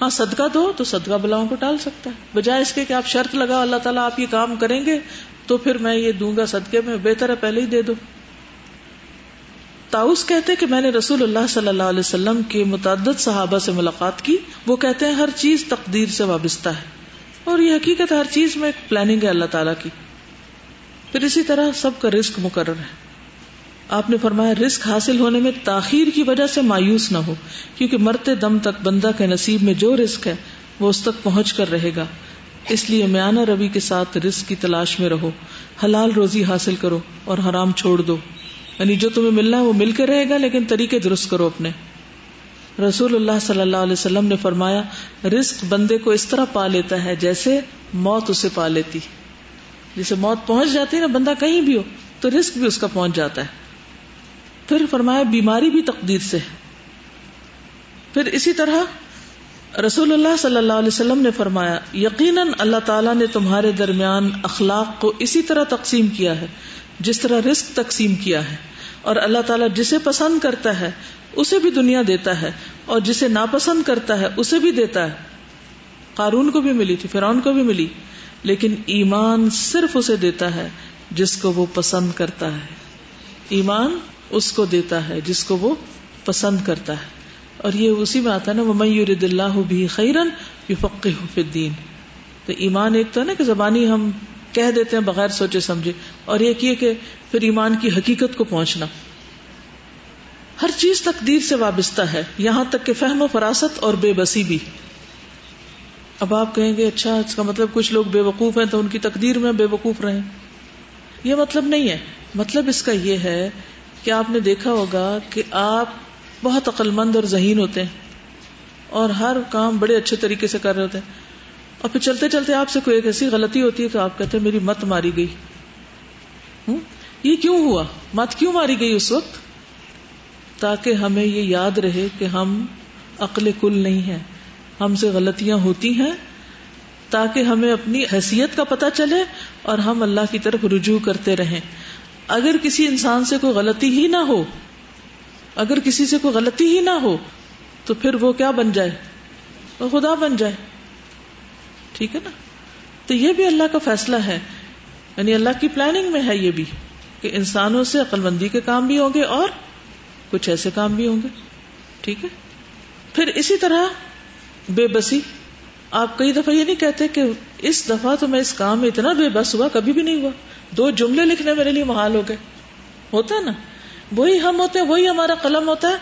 Speaker 1: ہاں صدقہ دو تو صدقہ بلاؤں کو ٹال سکتا ہے۔ بجائے اس کے کہ آپ شرط لگا اللہ تعالیٰ آپ یہ کام کریں گے تو پھر میں یہ دوں گا صدقے میں، بہتر ہے، پہلے ہی دے دو۔ تاؤس کہتے کہ میں نے رسول اللہ صلی اللہ علیہ وسلم کے متعدد صحابہ سے ملاقات کی۔ وہ کہتے ہیں ہر چیز تقدیر سے وابستہ ہے۔ اور یہ حقیقت ہر چیز میں ایک پلاننگ ہے اللہ تعالیٰ کی۔ پھر اسی طرح سب کا رسک مقرر ہے۔ آپ نے فرمایا رسک حاصل ہونے میں تاخیر کی وجہ سے مایوس نہ ہو، کیونکہ مرتے دم تک بندہ کے نصیب میں جو رسک ہے، وہ اس تک پہنچ کر رہے گا۔ اس لیے میانہ روی کے ساتھ رسک کی تلاش میں رہو۔ حلال روزی حاصل کرو اور حرام چھوڑ دو۔ یعنی جو تمہیں ملنا ہے، وہ مل کے رہے گا، لیکن طریقے درست کرو اپنے۔ رسول اللہ صلی اللہ علیہ وسلم نے فرمایا رسک بندے کو اس طرح پا لیتا ہے جیسے موت اسے پا لیتی۔ جسے موت پہنچ جاتی ہے نا، بندہ کہیں بھی ہو، تو رسک بھی اس کا پہنچ جاتا ہے۔ پھر فرمایا بیماری بھی تقدیر سے ہے۔ پھر اسی طرح رسول اللہ صلی اللہ علیہ وسلم نے فرمایا، یقیناً اللہ تعالیٰ نے تمہارے درمیان اخلاق کو اسی طرح تقسیم کیا ہے، جس طرح رزق تقسیم کیا ہے۔ اور اللہ تعالیٰ جسے پسند کرتا ہے، اسے بھی دنیا دیتا ہے، اور جسے ناپسند کرتا ہے، اسے بھی دیتا ہے۔ قارون کو بھی ملی تھی، فرعون کو بھی ملی، لیکن ایمان صرف اسے دیتا ہے جس کو وہ پسند کرتا ہے۔ ایمان اس کو دیتا ہے، جس کو وہ پسند کرتا ہے۔ اور یہ اسی میں آتا ہے نا وہ میور اللہ بھی خیرن یو الدین تو ایمان ایک تو ہے نا کہ زبانی ہم کہہ دیتے ہیں بغیر سوچے سمجھے، اور ایک یہ کہ پھر ایمان کی حقیقت کو پہنچنا۔ ہر چیز تقدیر سے وابستہ ہے، یہاں تک کہ فہم و فراست اور بے بسی بھی۔ اب آپ کہیں گے اچھا اس کا مطلب کچھ لوگ بے وقوف ہیں تو ان کی تقدیر میں بے وقوف رہے یہ مطلب نہیں ہے۔ مطلب اس کا یہ ہے کہ آپ نے دیکھا ہوگا کہ آپ بہت عقل مند اور ذہین ہوتے ہیں اور ہر کام بڑے اچھے طریقے سے کر رہے ہوتے ہیں۔ اور پھر چلتے چلتے آپ سے کوئی ایک ایسی غلطی ہوتی ہے تو آپ کہتے ہیں میری مت ماری گئی۔ یہ کیوں ہوا؟ مت کیوں ماری گئی اس وقت؟ تاکہ ہمیں یہ یاد رہے کہ ہم عقل کل نہیں ہیں۔ ہم سے غلطیاں ہوتی ہیں تاکہ ہمیں اپنی حیثیت کا پتہ چلے اور ہم اللہ کی طرف رجوع کرتے رہیں۔ اگر کسی انسان سے کوئی غلطی ہی نہ ہو، اگر کسی سے کوئی غلطی ہی نہ ہو، تو پھر وہ کیا بن جائے؟ وہ خدا بن جائے۔ ٹھیک ہے نا؟ تو یہ بھی اللہ کا فیصلہ ہے۔ یعنی اللہ کی پلاننگ میں ہے یہ بھی کہ انسانوں سے عقل مندی کے کام بھی ہوں گے اور کچھ ایسے کام بھی ہوں گے۔ ٹھیک ہے؟ پھر اسی طرح بے بسی، آپ کئی دفعہ یہ نہیں کہتے کہ اس دفعہ تو میں اس کام میں اتنا بے بس ہوا، کبھی بھی نہیں ہوا۔ دو جملے لکھنے میرے لیے محال ہو گئے۔ ہوتا ہے نا؟ وہی ہم ہوتے ہیں، وہی ہمارا قلم ہوتا ہے،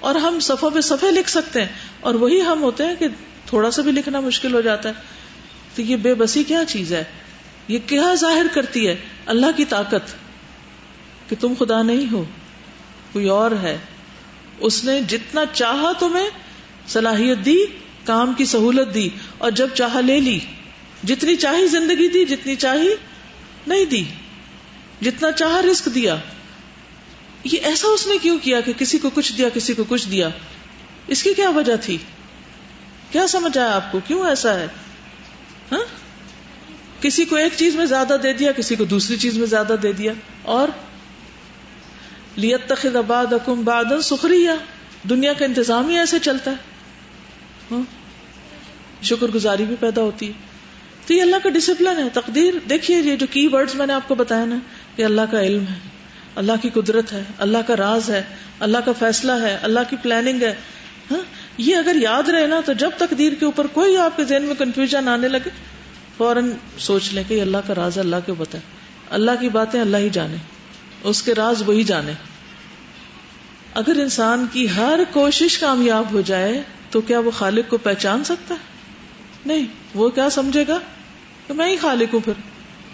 Speaker 1: اور ہم صفوں پہ صفحے لکھ سکتے ہیں۔ اور وہی ہم ہوتے ہیں کہ تھوڑا سا بھی لکھنا مشکل ہو جاتا ہے۔ تو یہ بے بسی کیا چیز ہے؟ یہ کیا ظاہر کرتی ہے؟ اللہ کی طاقت کہ تم خدا نہیں ہو، کوئی اور ہے۔ اس نے جتنا چاہا تمہیں صلاحیت دی، کام کی سہولت دی، اور جب چاہا لے لی۔ جتنی چاہی زندگی دی، جتنی چاہی نہیں دی۔ جتنا چاہا رسک دیا۔ یہ ایسا اس نے کیوں کیا کہ کسی کو کچھ دیا، کسی کو کچھ دیا؟ اس کی کیا وجہ تھی؟ کیا سمجھ آیا آپ کو؟ کیوں ایسا ہے؟ ہاں؟ کسی کو ایک چیز میں زیادہ دے دیا، کسی کو دوسری چیز میں زیادہ دے دیا۔ اور؟ لیت تخد آباد اکم بادن سخری دنیا کا انتظام ہی ایسے چلتا ہے۔ ہاں؟ شکر گزاری بھی پیدا ہوتی ہے۔ تو یہ اللہ کا ڈسپلن ہے، تقدیر. دیکھیے یہ جو کی ورڈز میں نے آپ کو بتایا نا، یہ اللہ کا علم ہے، اللہ کی قدرت ہے، اللہ کا راز ہے، اللہ کا فیصلہ ہے، اللہ کی پلاننگ ہے. ہاں؟ یہ اگر یاد رہے نا تو جب تقدیر کے اوپر کوئی آپ کے ذہن میں کنفیوژن آنے لگے، فوراً سوچ لیں کہ اللہ کا راز اللہ کے بتائے اللہ کی باتیں اللہ ہی جانے، اس کے راز وہی جانے. اگر انسان کی ہر کوشش کامیاب ہو جائے تو کیا وہ خالق کو پہچان سکتا ہے؟ نہیں. وہ کیا سمجھے گا؟ کہ میں ہی خالق ہوں پھر۔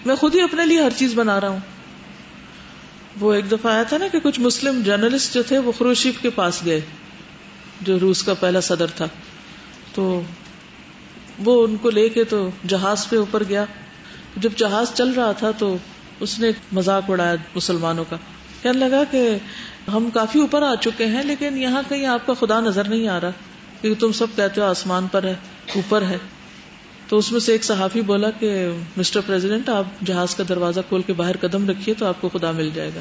Speaker 1: میں خود ہی اپنے لیے ہر چیز بنا رہا ہوں۔ وہ ایک دفعہ آیا تھا نا کہ کچھ مسلم جرنلسٹ جو تھے وہ خروشیف کے پاس گئے، جو روس کا پہلا صدر تھا۔ تو وہ ان کو لے کے تو جہاز پہ اوپر گیا۔ جب جہاز چل رہا تھا تو اس نے مذاق اڑایا مسلمانوں کا۔ کہنے لگا کہ ہم کافی اوپر آ چکے ہیں، لیکن یہاں کہیں آپ کا خدا نظر نہیں آ رہا، کیونکہ تم سب کہتے ہو آسمان پر ہے، اوپر ہے۔ تو اس میں سے ایک صحافی بولا کہ مسٹر پریزیڈنٹ، آپ جہاز کا دروازہ کھول کے باہر قدم رکھیے تو آپ کو خدا مل جائے گا۔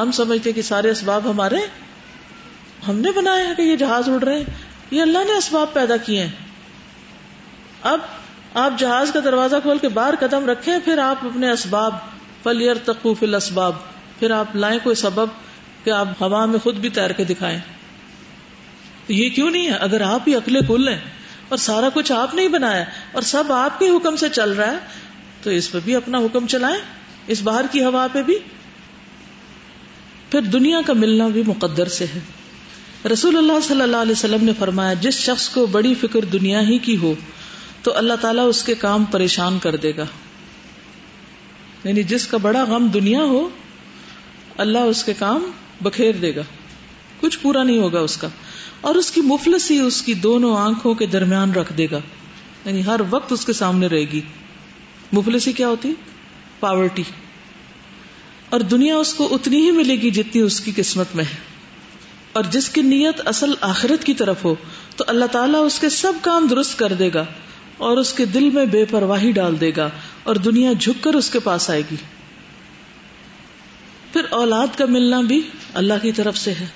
Speaker 1: ہم سمجھتے کہ سارے اسباب ہمارے، ہم نے بنایا ہے کہ یہ جہاز اڑ رہے ہیں۔ یہ اللہ نے اسباب پیدا کیے ہیں۔ اب آپ جہاز کا دروازہ کھول کے باہر قدم رکھیں، پھر آپ اپنے اسباب فلیر تقوف الاسباب پھر آپ لائیں کوئی سبب کہ آپ ہوا میں خود بھی تیر کے دکھائیں۔ یہ کیوں نہیں ہے؟ اگر آپ ہی اکلے کھل لیں۔ اور سارا کچھ آپ نے ہی بنایا اور سب آپ کے حکم سے چل رہا ہے، تو اس پہ بھی اپنا حکم چلائیں، اس باہر کی ہوا پہ بھی۔ پھر دنیا کا ملنا بھی مقدر سے ہے۔ رسول اللہ صلی اللہ علیہ وسلم نے فرمایا، جس شخص کو بڑی فکر دنیا ہی کی ہو، تو اللہ تعالیٰ اس کے کام پریشان کر دے گا۔ یعنی جس کا بڑا غم دنیا ہو، اللہ اس کے کام بکھیر دے گا۔ کچھ پورا نہیں ہوگا اس کا اور اس کی مفلسی اس کی دونوں آنکھوں کے درمیان رکھ دے گا یعنی ہر وقت اس کے سامنے رہے گی مفلسی کیا ہوتی پاورٹی اور دنیا اس کو اتنی ہی ملے گی جتنی اس کی قسمت میں ہے اور جس کی نیت اصل آخرت کی طرف ہو تو اللہ تعالیٰ اس کے سب کام درست کر دے گا اور اس کے دل میں بے پرواہی ڈال دے گا اور دنیا جھک کر اس کے پاس آئے گی پھر اولاد کا ملنا بھی اللہ کی طرف سے ہے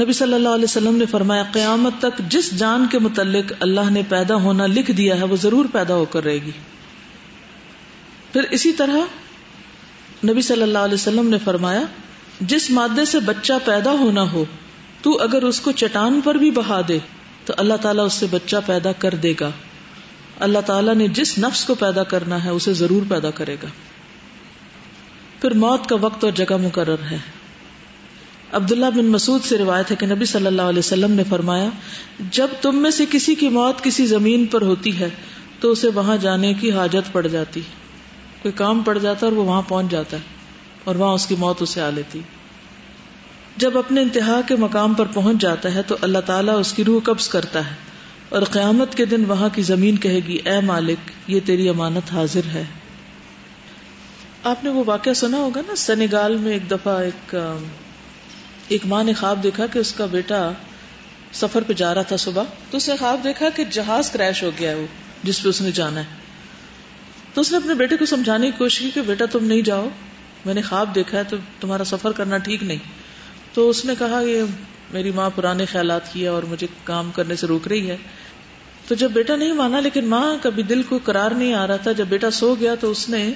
Speaker 1: نبی صلی اللہ علیہ وسلم نے فرمایا، قیامت تک جس جان کے متعلق اللہ نے پیدا ہونا لکھ دیا ہے، وہ ضرور پیدا ہو کر رہے گی۔ پھر اسی طرح نبی صلی اللہ علیہ وسلم نے فرمایا، جس مادے سے بچہ پیدا ہونا ہو، تو اگر اس کو چٹان پر بھی بہا دے، تو اللہ تعالیٰ اس سے بچہ پیدا کر دے گا۔ اللہ تعالیٰ نے جس نفس کو پیدا کرنا ہے، اسے ضرور پیدا کرے گا۔ پھر موت کا وقت اور جگہ مقرر ہے۔ عبداللہ بن مسعود سے روایت ہے کہ نبی صلی اللہ علیہ وسلم نے فرمایا، جب تم میں سے کسی کی موت کسی زمین پر ہوتی ہے، تو اسے وہاں جانے کی حاجت پڑ جاتی۔ کوئی کام پڑ جاتا اور وہ وہاں پہنچ جاتا ہے، اور وہاں اس کی موت اسے آ لیتی۔ جب اپنے انتہا کے مقام پر پہنچ جاتا ہے، تو اللہ تعالیٰ اس کی روح قبض کرتا ہے، اور قیامت کے دن وہاں کی زمین کہے گی، اے مالک، یہ تیری امانت حاضر ہے۔ آپ نے وہ واقعہ سنا ہوگا نا سنیگال میں ایک دفعہ ایک ایک ماں نے خواب دیکھا کہ اس کا بیٹا سفر پہ جا رہا تھا صبح، تو اس نے خواب دیکھا کہ جہاز کریش ہو گیا ہے وہ، جس پہ اس نے جانا ہے۔ تو اس نے اپنے بیٹے کو سمجھانے کی کوشش کی کہ بیٹا تم نہیں جاؤ، میں نے خواب دیکھا ہے تو تمہارا سفر کرنا ٹھیک نہیں۔ تو اس نے کہا کہ میری ماں پرانے خیالات کی ہے اور مجھے کام کرنے سے روک رہی ہے۔ تو جب بیٹا نہیں مانا، لیکن ماں کبھی دل کو قرار نہیں آ رہا تھا، جب بیٹا سو گیا تو اس نے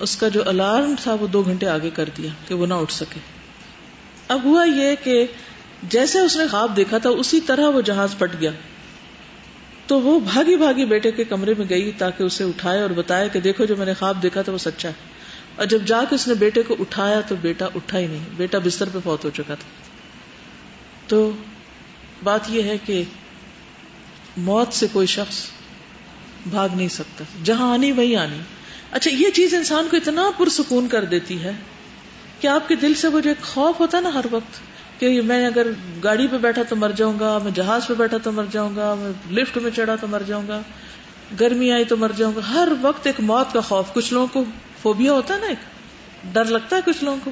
Speaker 1: اس کا جو الارم تھا وہ دو گھنٹے آگے کر دیا کہ وہ نہ اٹھ سکے۔ اب ہوا یہ کہ جیسے اس نے خواب دیکھا تھا، اسی طرح وہ جہاز پٹ گیا۔ تو وہ بھاگی بھاگی بیٹے کے کمرے میں گئی تاکہ اسے اٹھائے اور بتایا کہ دیکھو جو میں نے خواب دیکھا تھا وہ سچا ہے۔ اور جب جا کے اس نے بیٹے کو اٹھایا تو بیٹا اٹھا ہی نہیں، بیٹا بستر پہ فوت ہو چکا تھا۔ تو بات یہ ہے کہ موت سے کوئی شخص بھاگ نہیں سکتا، جہاں آنی وہی آنی۔ اچھا یہ چیز انسان کو اتنا پرسکون کر دیتی ہے کہ آپ کے دل سے وہ جو ایک خوف ہوتا ہے نا ہر وقت کہ میں اگر گاڑی پہ بیٹھا تو مر جاؤں گا، میں جہاز پہ بیٹھا تو مر جاؤں گا، میں لفٹ میں چڑھا تو مر جاؤں گا، گرمی آئی تو مر جاؤں گا۔ ہر وقت ایک موت کا خوف۔ کچھ لوگوں کو فوبیا ہوتا ہے نا ایک؟ ڈر لگتا ہے کچھ لوگوں کو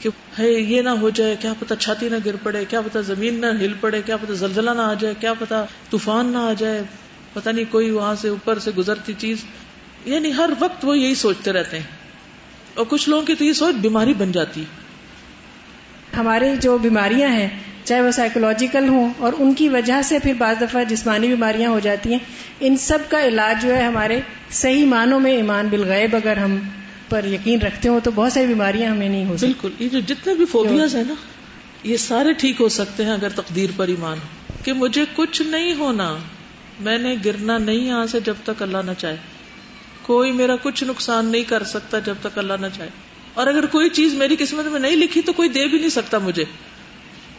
Speaker 1: کہ ہے یہ نہ ہو جائے، کیا پتا چھاتی نہ گر پڑے، کیا پتا زمین نہ ہل پڑے، کیا پتا زلزلہ نہ آ جائے، کیا پتا طوفان نہ آ جائے پتا نہیں کوئی وہاں سے اوپر سے گزرتی چیز۔ یعنی ہر وقت وہ یہی سوچتے رہتے ہیں۔ اور کچھ لوگوں کی تو یہ سوچ بیماری بن جاتی۔
Speaker 4: ہمارے جو بیماریاں ہیں چاہے وہ سائیکولوجیکل ہوں اور ان کی وجہ سے پھر بعض دفعہ جسمانی بیماریاں ہو جاتی ہیں ان سب کا علاج جو ہے ہمارے صحیح معنوں میں ایمان بالغیب اگر ہم پر یقین رکھتے ہوں تو بہت ساری بیماریاں ہمیں نہیں ہو
Speaker 1: سکتی۔ بالکل یہ جو جتنے بھی فوبیاز ہیں نا یہ سارے ٹھیک ہو سکتے ہیں اگر تقدیر پر ایمان ہو۔ کہ مجھے کچھ نہیں ہونا میں نے گرنا نہیں یہاں سے جب تک اللہ نہ چاہے۔ کوئی میرا کچھ نقصان نہیں کر سکتا جب تک اللہ نہ چاہے۔ اور اگر کوئی چیز میری قسمت میں نہیں لکھی تو کوئی دے بھی نہیں سکتا مجھے۔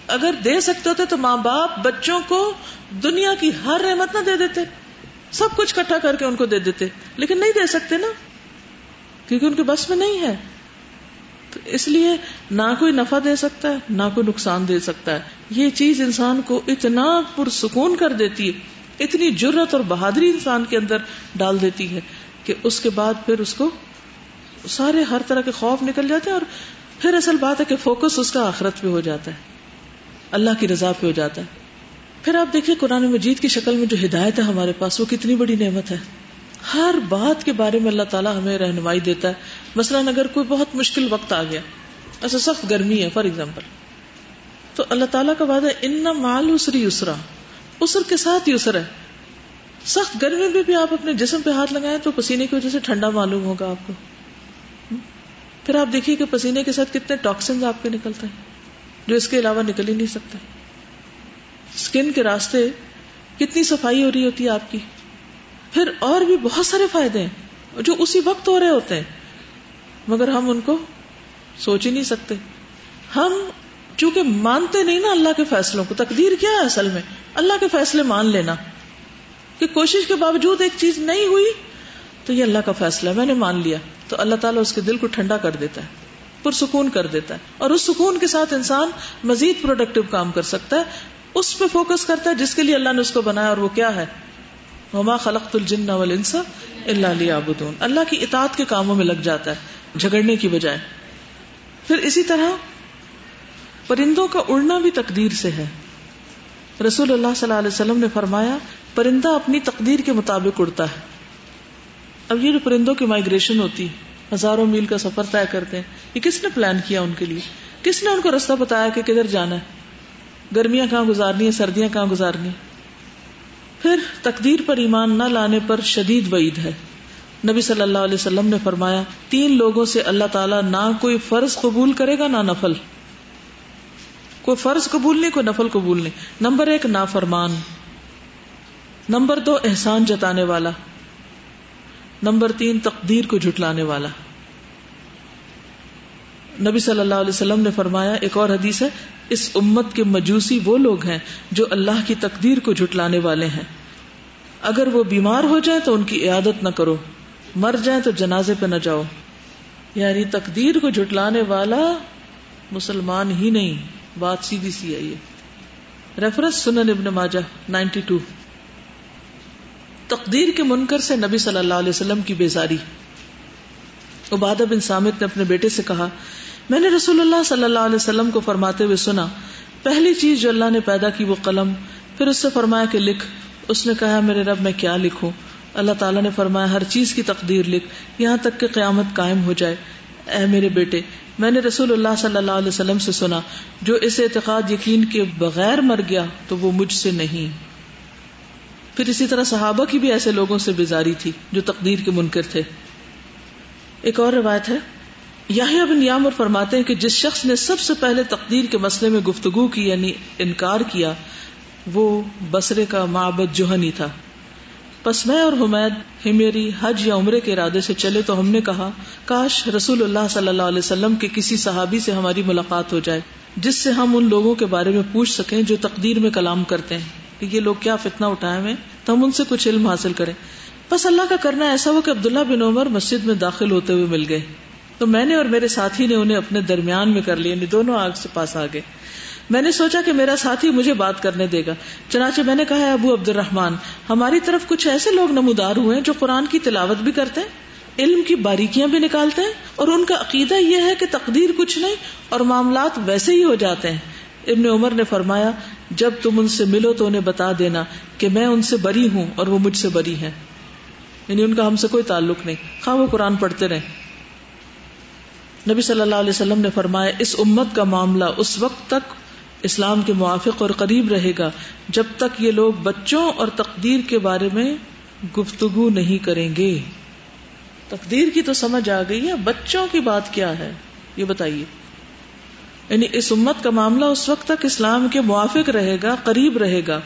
Speaker 1: اگر دے سکتے ہوتے تو ماں باپ بچوں کو دنیا کی ہر رحمت نہ دے دیتے۔ سب کچھ کٹھا کر کے ان کو دے دیتے۔ لیکن نہیں دے سکتے نا۔ کیونکہ ان کے بس میں نہیں ہے۔ تو اس لیے نہ کوئی نفع دے سکتا ہے، نہ کوئی نقصان دے سکتا ہے۔ یہ چیز انسان کو اتنا پرسکون کر دیتی ہے۔ اتنی جرت اور بہادری انسان کے اندر ڈال دیتی ہے۔ کہ اس کے بعد پھر اس کو سارے ہر طرح کے خوف نکل جاتے ہیں اور پھر اصل بات ہے کہ فوکس اس کا آخرت پہ ہو جاتا ہے۔ اللہ کی رضا پہ ہو جاتا ہے۔ پھر آپ دیکھیے قرآن مجید کی شکل میں جو ہدایت ہے ہمارے پاس، وہ کتنی بڑی نعمت ہے۔ ہر بات کے بارے میں اللہ تعالیٰ ہمیں رہنمائی دیتا ہے۔ مثلاً اگر کوئی بہت مشکل وقت آ گیا، ایسا سخت گرمی ہے فار ایگزامپل تو اللہ تعالیٰ کا وعدہ ان مال اسری اسرا اسر کے ساتھ ہی اسر ہے۔ سخت گرمی میں بھی آپ اپنے جسم پہ ہاتھ لگائیں تو پسینے کی وجہ سے ٹھنڈا معلوم ہوگا آپ کو۔ پھر آپ دیکھیے کہ پسینے کے ساتھ کتنے ٹاکسنز آپ کے نکلتے ہیں، جو اس کے علاوہ نکل ہی نہیں سکتے۔ اسکن کے راستے کتنی صفائی ہو رہی ہوتی ہے آپ کی۔ پھر اور بھی بہت سارے فائدے ہیں جو اسی وقت ہو رہے ہوتے ہیں، مگر ہم ان کو سوچ ہی نہیں سکتے۔ ہم چونکہ مانتے نہیں نا اللہ کے فیصلوں کو، تقدیر کیا ہے اصل میں؟ اللہ کے فیصلے مان لینا۔ کہ کوشش کے باوجود ایک چیز نہیں ہوئی، تو یہ اللہ کا فیصلہ ہے، میں نے مان لیا۔ تو اللہ تعالیٰ اس کے دل کو ٹھنڈا کر دیتا ہے، پرسکون کر دیتا ہے۔ اور اس سکون کے ساتھ انسان مزید پروڈکٹیو کام کر سکتا ہے، اس پہ فوکس کرتا ہے، جس کے لیے اللہ نے اس کو بنایا۔ اور وہ کیا ہے؟ وما خلقت الجن والانس الا ليعبدون۔ اللہ کی اطاعت کے کاموں میں لگ جاتا ہے، جھگڑنے کی بجائے۔ پھر اسی طرح پرندوں کا اڑنا بھی تقدیر سے ہے۔ رسول اللہ صلی اللہ علیہ وسلم نے فرمایا پرندہ اپنی تقدیر کے مطابق اڑتا ہے۔ اب یہ جو پرندوں کی مائگریشن ہوتی ہزاروں میل کا سفر طے کرتے ہیں، یہ کس نے پلان کیا ان کے لیے؟ کس نے ان کو رستہ بتایا کہ کدھر جانا ہے؟ گرمیاں کہاں گزارنی ہے سردیاں کہاں گزارنی پھر تقدیر پر ایمان نہ لانے پر شدید وعید ہے۔ نبی صلی اللہ علیہ وسلم نے فرمایا، تین لوگوں سے اللہ تعالیٰ نہ کوئی فرض قبول کرے گا، نہ نفل۔ کوئی فرض قبول نہیں، کوئی نفل قبول نہیں۔ نمبر ایک نا فرمان نمبر دو، احسان جتانے والا۔ نمبر تین، تقدیر کو جھٹلانے والا۔ نبی صلی اللہ علیہ وسلم نے فرمایا، ایک اور حدیث ہے، اس امت کے مجوسی وہ لوگ ہیں جو اللہ کی تقدیر کو جھٹلانے والے ہیں۔ اگر وہ بیمار ہو جائیں تو ان کی عیادت نہ کرو۔ مر جائیں تو جنازے پہ نہ جاؤ۔ یعنی تقدیر کو جھٹلانے والا مسلمان ہی نہیں، بات سیدھی سی ہے یہ۔ ریفرنس سنن ابن ماجہ، نائنٹی ٹو۔ تقدیر کے منکر سے نبی صلی اللہ علیہ وسلم کی بیزاری۔ عبادہ بن سامت نے اپنے بیٹے سے کہا، میں نے رسول اللہ صلی اللہ علیہ وسلم کو فرماتے ہوئے سنا، پہلی چیز جو اللہ نے پیدا کی وہ قلم، پھر اس سے فرمایا کہ لکھ۔ اس نے کہا، میرے رب، میں کیا لکھوں؟ اللہ تعالیٰ نے فرمایا، ہر چیز کی تقدیر لکھ، یہاں تک کہ قیامت قائم ہو جائے۔ اے میرے بیٹے، میں نے رسول اللہ صلی اللہ علیہ وسلم سے سنا، جو اس اعتقاد یقین کے بغیر مر گیا تو وہ مجھ سے نہیں۔ پھر اسی طرح صحابہ کی بھی ایسے لوگوں سے بیزاری تھی جو تقدیر کے منکر تھے۔ ایک اور روایت ہے یاہیا بن یامر فرماتے ہیں کہ جس شخص نے سب سے پہلے تقدیر کے مسئلے میں گفتگو کی یعنی انکار کیا، وہ بسرے کا معبد جوہنی تھا۔ پس میں اور حمید ہمیری حج یا عمرے کے ارادے سے چلے تو ہم نے کہا، کاش رسول اللہ صلی اللہ علیہ وسلم کے کسی صحابی سے ہماری ملاقات ہو جائے، جس سے ہم ان لوگوں کے بارے میں پوچھ سکیں جو تقدیر میں کلام کرتے ہیں۔ کہ یہ لوگ کیا فتنا اٹھائے ہوئے تو ہم ان سے کچھ علم حاصل کریں۔ بس اللہ کا کرنا ایسا ہو کہ عبداللہ بن عمر مسجد میں داخل ہوتے ہوئے مل گئے۔ تو میں نے اور میرے ساتھی نے انہیں اپنے درمیان میں کر لیا یعنی دونوں آگ سے پاس آ گئے۔ میں نے سوچا کہ میرا ساتھی مجھے بات کرنے دے گا۔ چنانچہ میں نے کہا ابو عبد الرحمان ہماری طرف کچھ ایسے لوگ نمودار ہوئے ہیں جو قرآن کی تلاوت بھی کرتے ہیں، علم کی باریکیاں بھی نکالتے ہیں، اور ان کا عقیدہ یہ ہے کہ تقدیر کچھ نہیں اور معاملات ویسے ہی ہو جاتے ہیں۔ ابن عمر نے فرمایا، جب تم ان سے ملو تو انہیں بتا دینا کہ میں ان سے بری ہوں اور وہ مجھ سے بری ہے یعنی ان کا ہم سے کوئی تعلق نہیں۔ خواہ وہ قرآن پڑھتے رہے نبی صلی اللہ علیہ وسلم نے فرمایا، اس امت کا معاملہ اس وقت تک اسلام کے موافق اور قریب رہے گا جب تک یہ لوگ بچوں اور تقدیر کے بارے میں گفتگو نہیں کریں گے۔ تقدیر کی تو سمجھ آ گئی ہے، بچوں کی بات کیا ہے؟ یہ بتائیے۔ یعنی اس امت کا معاملہ اس وقت تک اسلام کے موافق رہے گا، قریب رہے گا۔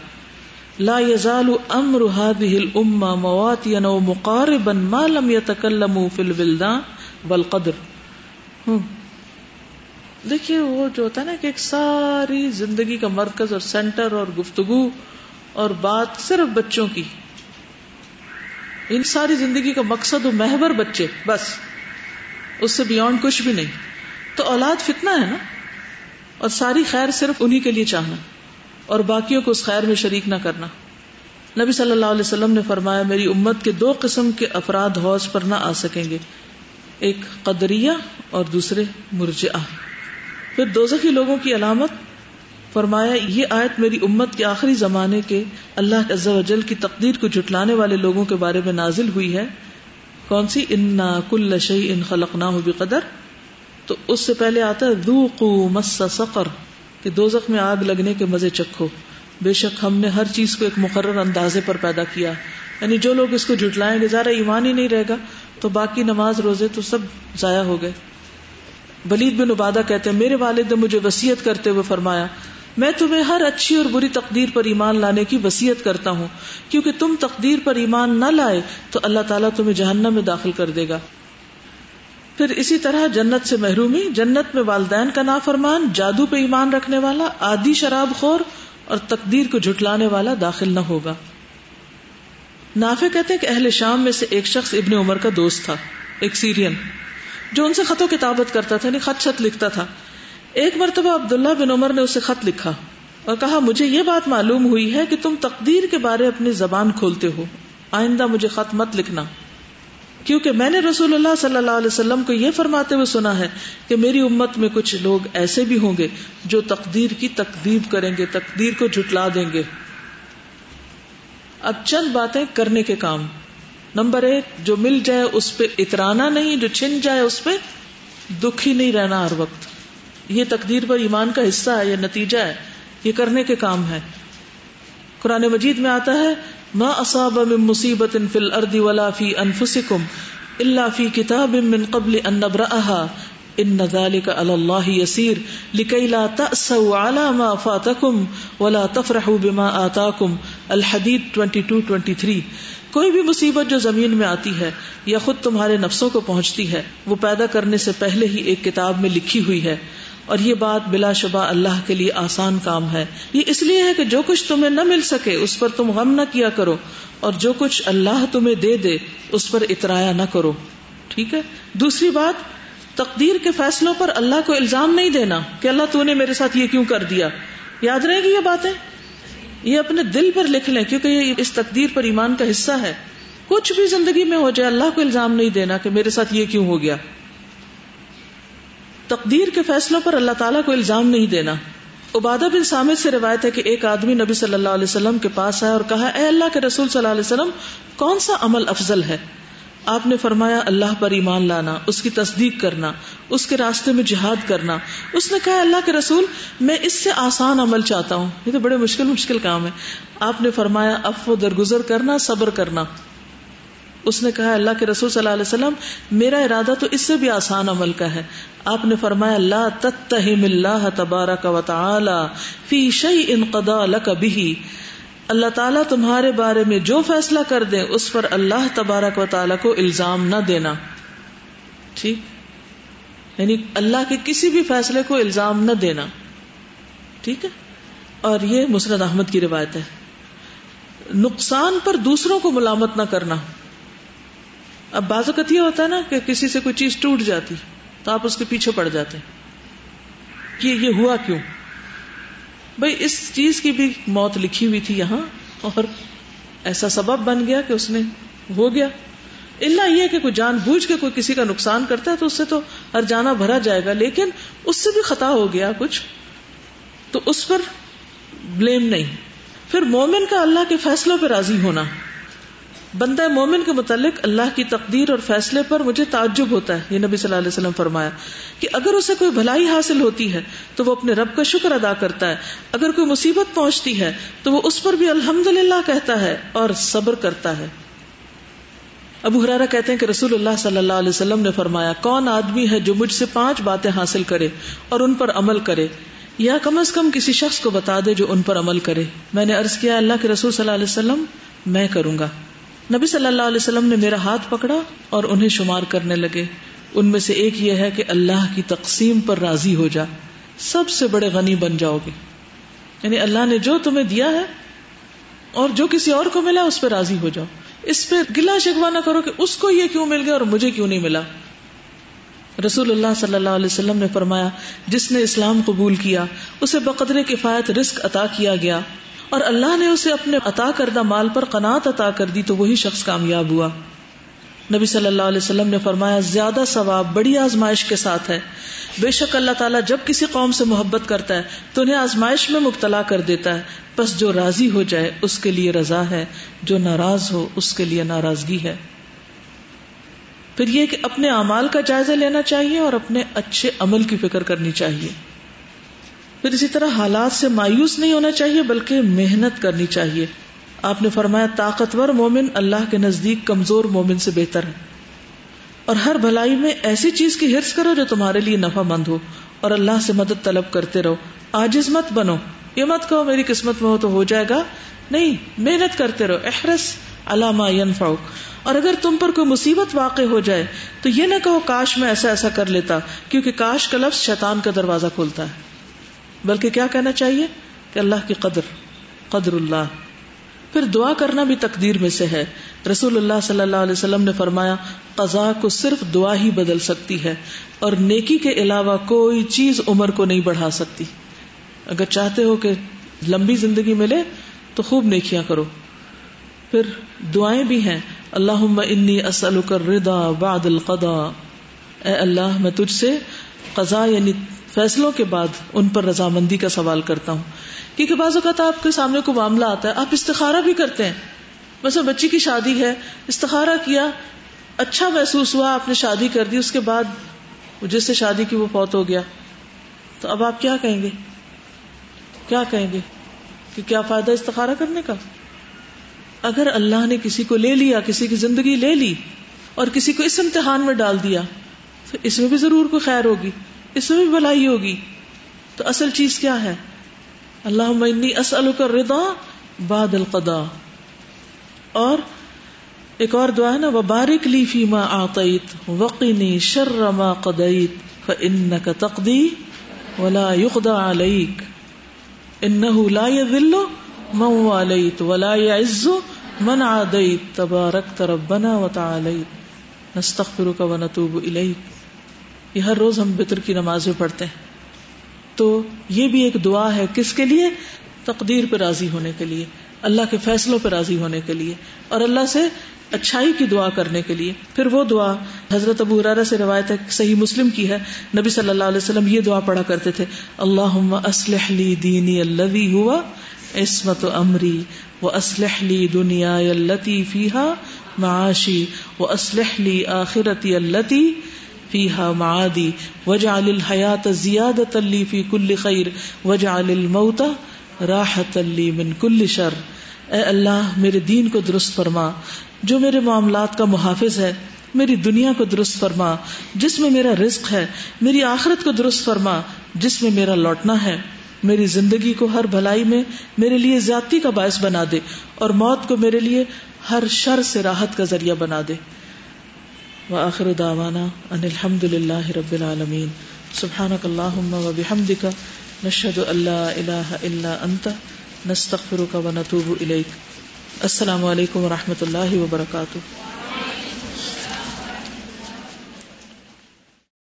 Speaker 1: لا يزال امر هذه الامه مواتيا ومقاربا ما لم يتكلموا في الولدان والقدر۔ دیکھیے وہ جو ہوتا ہے نا کہ ایک ساری زندگی کا مرکز اور سینٹر اور گفتگو اور بات صرف بچوں کی۔ ان ساری زندگی کا مقصد و محور بچے، بس۔ اس سے بیونڈ کچھ بھی نہیں۔ تو اولاد فتنا ہے نا؟ اور ساری خیر صرف انہی کے لیے چاہنا اور باقیوں کو اس خیر میں شریک نہ کرنا۔ نبی صلی اللہ علیہ وسلم نے فرمایا، میری امت کے دو قسم کے افراد حوض پر نہ آ سکیں گے، ایک قدریہ اور دوسرے مرجعہ۔ پھر دوزخی لوگوں کی علامت، فرمایا، یہ آیت میری امت کے آخری زمانے کے اللہ عز و جل کی تقدیر کو جھٹلانے والے لوگوں کے بارے میں نازل ہوئی ہے۔ کون سی؟ انا کل شعی ان خلق نہ ہو قدر تو اس سے پہلے آتا ہے، ذوقوا مس سقر کہ دوزخ میں آگ لگنے کے مزے چکھو۔ بے شک ہم نے ہر چیز کو ایک مقرر اندازے پر پیدا کیا۔ یعنی جو لوگ اس کو جھٹلائیں گے، ذرا ایمان ہی نہیں رہے گا۔ تو باقی نماز، روزے تو سب ضائع ہو گئے۔ ولید بن عبادہ کہتے ہیں، میرے والد نے مجھے وسیعت کرتے ہوئے فرمایا، میں تمہیں ہر اچھی اور بری تقدیر پر ایمان لانے کی وسیعت کرتا ہوں۔ کیونکہ تم تقدیر پر ایمان نہ لائے تو اللہ تعالیٰ تمہیں جہنم میں داخل کر دے گا۔ پھر اسی طرح جنت سے محرومی، جنت میں والدین کا نافرمان، جادو پہ ایمان رکھنے والا آدھی شراب خور اور تقدیر کو جھٹلانے والا داخل نہ ہوگا۔ نافع کہتے کہ اہل شام میں سے ایک شخص ابن عمر کا دوست تھا، ایک سیرین، جو ان سے خط و کتابت کرتا تھا یعنی خط شت لکھتا تھا۔ ایک مرتبہ عبداللہ بن عمر نے اسے خط لکھا اور کہا، مجھے یہ بات معلوم ہوئی ہے کہ تم تقدیر کے بارے اپنی زبان کھولتے ہو، آئندہ مجھے خط مت لکھنا۔ کیونکہ میں نے رسول اللہ صلی اللہ علیہ وسلم کو یہ فرماتے ہوئے سنا ہے کہ میری امت میں کچھ لوگ ایسے بھی ہوں گے جو تقدیر کی تقدیب کریں گے، تقدیر کو جھٹلا دیں گے۔ اب چند باتیں کرنے کے کام۔ نمبر ایک، جو مل جائے اس پہ اترانا نہیں، جو چھن جائے اس پہ دکھی نہیں رہنا ہر وقت۔ یہ تقدیر پر ایمان کا حصہ ہے، یہ نتیجہ ہے، یہ کرنے کے کام ہے۔ قرآن مجید میں آتا ہے ما اصاب من مصیبت فی الارض ولا فی انفسکم الا فی کتاب من قبل ان نبرأها. ان ذلك على الله يسير. لكي لا تأسوا على ما فاتكم ولا تفرحوا بما آتاكم. الحدید 22-23 کوئی بھی مصیبت جو زمین میں آتی ہے یا خود تمہارے نفسوں کو پہنچتی ہے، وہ پیدا کرنے سے پہلے ہی ایک کتاب میں لکھی ہوئی ہے۔ اور یہ بات بلا شبہ اللہ کے لیے آسان کام ہے۔ یہ اس لیے ہے کہ جو کچھ تمہیں نہ مل سکے، اس پر تم غم نہ کیا کرو۔ اور جو کچھ اللہ تمہیں دے دے، اس پر اترایا نہ کرو۔ ٹھیک ہے؟ دوسری بات، تقدیر کے فیصلوں پر اللہ کو الزام نہیں دینا کہ اللہ تو نے میرے ساتھ یہ کیوں کر دیا۔ یاد رہے گی یہ باتیں؟ یہ اپنے دل پر لکھ لیں، کیونکہ یہ اس تقدیر پر ایمان کا حصہ ہے۔ کچھ بھی زندگی میں ہو جائے، اللہ کو الزام نہیں دینا کہ میرے ساتھ یہ کیوں ہو گیا۔ تقدیر کے فیصلوں پر اللہ تعالیٰ کو الزام نہیں دینا۔ عبادہ بن سامد سے روایت ہے کہ ایک آدمی نبی صلی اللہ علیہ وسلم کے پاس آیا اور کہا، اے اللہ کے رسول صلی اللہ علیہ وسلم، کون سا عمل افضل ہے؟ آپ نے فرمایا، اللہ پر ایمان لانا، اس کی تصدیق کرنا، اس کے راستے میں جہاد کرنا۔ اس نے کہا اللہ کے رسول، میں اس سے آسان عمل چاہتا ہوں۔ یہ تو بڑے مشکل مشکل کام ہے۔ آپ نے فرمایا اف و درگزر کرنا، صبر کرنا۔ اس نے کہا اللہ کے رسول صلی اللہ علیہ وسلم، میرا ارادہ تو اس سے بھی آسان عمل کا ہے۔ آپ نے فرمایا، لا تتہم اللہ تبارک و تعالی فی شیء قضا لک به اللہ تعالیٰ تمہارے بارے میں جو فیصلہ کر دے اس پر اللہ تبارک و تعالیٰ کو الزام نہ دینا۔ ٹھیک؟ یعنی اللہ کے کسی بھی فیصلے کو الزام نہ دینا۔ ٹھیک ہے؟ اور یہ مسرد احمد کی روایت ہے۔ نقصان پر دوسروں کو ملامت نہ کرنا۔ اب بعض اوقات یہ ہوتا ہے نا کہ کسی سے کوئی چیز ٹوٹ جاتی۔ تو آپ اس کے پیچھے پڑ جاتے کہ یہ ہوا کیوں؟ بھائی، اس چیز کی بھی موت لکھی ہوئی تھی یہاں اور ایسا سبب بن گیا کہ اس نے ہو گیا۔ اللہ یہ کہ کوئی جان بوجھ کے کوئی کسی کا نقصان کرتا ہے تو اس سے تو ہر جانا بھرا جائے گا، لیکن اس سے بھی خطا ہو گیا کچھ، تو اس پر بلیم نہیں۔ پھر مومن کا اللہ کے فیصلوں پہ راضی ہونا۔ بندہ مومن کے متعلق اللہ کی تقدیر اور فیصلے پر مجھے تعجب ہوتا ہے۔ یہ نبی صلی اللہ علیہ وسلم فرمایا کہ اگر اسے کوئی بھلائی حاصل ہوتی ہے تو وہ اپنے رب کا شکر ادا کرتا ہے۔ اگر کوئی مصیبت پہنچتی ہے تو وہ اس پر بھی الحمد کہتا ہے اور صبر کرتا ہے۔ ابو حرارا کہتے ہیں کہ رسول اللہ صلی اللہ علیہ وسلم نے فرمایا، کون آدمی ہے جو مجھ سے پانچ باتیں حاصل کرے اور ان پر عمل کرے؟ یا کم از کم کسی شخص کو بتا دے جو ان پر عمل کرے۔ میں نے ارض کیا، اللہ کے رسول صلی اللہ علیہ وسلم، میں کروں گا۔ نبی صلی اللہ علیہ وسلم نے میرا ہاتھ پکڑا اور انہیں شمار کرنے لگے۔ ان میں سے ایک یہ ہے کہ اللہ کی تقسیم پر راضی ہو جا۔ سب سے بڑے غنی بن جاؤ گے۔ یعنی اللہ نے جو تمہیں دیا ہے اور جو کسی اور کو ملا اس پہ راضی ہو جاؤ۔ اس پہ گلا شکوا نہ کرو کہ اس کو یہ کیوں مل گیا اور مجھے کیوں نہیں ملا۔ رسول اللہ صلی اللہ علیہ وسلم نے فرمایا، جس نے اسلام قبول کیا، اسے بقدر کفایت رسک عطا کیا گیا۔ اور اللہ نے اسے اپنے عطا کردہ مال پر قناط عطا کر دی تو وہی شخص کامیاب ہوا۔ نبی صلی اللہ علیہ وسلم نے فرمایا، زیادہ ثواب بڑی آزمائش کے ساتھ ہے۔ بے شک اللہ تعالیٰ جب کسی قوم سے محبت کرتا ہے تو انہیں آزمائش میں مبتلا کر دیتا ہے۔ بس جو راضی ہو جائے، اس کے لیے رضا ہے۔ جو ناراض ہو، اس کے لیے ناراضگی ہے۔ پھر یہ کہ اپنے اعمال کا جائزہ لینا چاہیے اور اپنے اچھے عمل کی فکر کرنی چاہیے۔ پھر اسی طرح حالات سے مایوس نہیں ہونا چاہیے، بلکہ محنت کرنی چاہیے۔ آپ نے فرمایا، طاقتور مومن اللہ کے نزدیک کمزور مومن سے بہتر ہے۔ اور ہر بھلائی میں ایسی چیز کی ہرس کرو جو تمہارے لیے نفع مند ہو، اور اللہ سے مدد طلب کرتے رہو۔ آجز مت بنو۔ یہ مت کہو، میری قسمت میں ہو تو ہو جائے گا۔ نہیں، محنت کرتے رہو۔ احرس علامہ اور اگر تم پر کوئی مصیبت واقع ہو جائے، تو یہ نہ کہو، کاش میں ایسا ایسا کر لیتا، کیونکہ کاش کا لفظ شیطان کا دروازہ کھولتا ہے۔ بلکہ کیا کہنا چاہیے؟ کہ اللہ کی قدر قدر اللہ۔ پھر دعا کرنا بھی تقدیر میں سے ہے۔ رسول اللہ صلی اللہ علیہ وسلم نے فرمایا قضا کو صرف دعا ہی بدل سکتی ہے اور نیکی کے علاوہ کوئی چیز عمر کو نہیں بڑھا سکتی۔ اگر چاہتے ہو کہ لمبی زندگی ملے، تو خوب نیکیاں کرو۔ پھر دعائیں بھی ہیں۔ اللہ انی اسل کر ردا باد القدا اے اللہ، میں تجھ سے قضا یعنی فیصلوں کے بعد ان پر رضامندی کا سوال کرتا ہوں۔ کیونکہ بعض اوقات آپ کے سامنے کو معاملہ آتا ہے، آپ استخارہ بھی کرتے ہیں۔ بس بچی کی شادی ہے، استخارہ کیا اچھا محسوس ہوا، آپ نے شادی کر دی، اس کے بعد جس سے شادی کی وہ فوت ہو گیا۔ تو اب آپ کیا کہیں گے؟ کیا کہیں گے؟ کہ کیا فائدہ استخارہ کرنے کا؟ اگر اللہ نے کسی کو لے لیا، کسی کی زندگی لے لی اور کسی کو اس امتحان میں ڈال دیا، تو اس میں بھی ضرور کوئی خیر ہوگی۔ اس میں بھی بلائی ہوگی۔ تو اصل چیز کیا ہے؟ اللہ اسل کا ردا باد القدا اور ایک اور دعا ہے نا، وبارک لی فی ما آتیت وقنی شر ما قدیت فانک تقدی ولا یقضى علیک۔ انه لا يذل من واليت ولا يعز من عادیت۔ تبارک ربنا وتعالیت۔ نستغفرک ونتوب الیک۔ یہ ہر روز ہم بطر کی نمازیں پڑھتے ہیں۔ تو یہ بھی ایک دعا ہے کس کے لیے؟ تقدیر پہ راضی ہونے کے لیے، اللہ کے فیصلوں پہ راضی ہونے کے لیے اور اللہ سے اچھائی کی دعا کرنے کے لیے۔ پھر وہ دعا حضرت ابو حرارہ سے روایت ہے، صحیح مسلم کی ہے۔ نبی صلی اللہ علیہ وسلم یہ دعا پڑھا کرتے تھے اللہ اسلح لی دینی الذي ہوا عصمت و امری وہ اسلح لی دنیا التی فیحا معاشی وہ اسلح لی آخرتی التی فیحا معادی، وجعل الحیات زیادت لی فی کل خیر، وجعل الموت راحت لی من کل شر۔ اے اللہ، میرے دین کو درست فرما۔ جو میرے معاملات کا محافظ ہے، میری دنیا کو درست فرما۔ جس میں میرا رزق ہے، میری آخرت کو درست فرما۔ جس میں میرا لوٹنا ہے، میری زندگی کو ہر بھلائی میں میرے لیے زیادتی کا باعث بنا دے اور موت کو میرے لیے ہر شر سے راحت کا ذریعہ بنا دے۔ وآخر دعوانا ان الحمد للہ رب العالمین. سبحانک اللہم و بحمدک. نشہد ان لا الہ الا انت. نستغفرک و نتوب الیک. السلام علیکم و رحمۃ اللہ وبرکاتہ.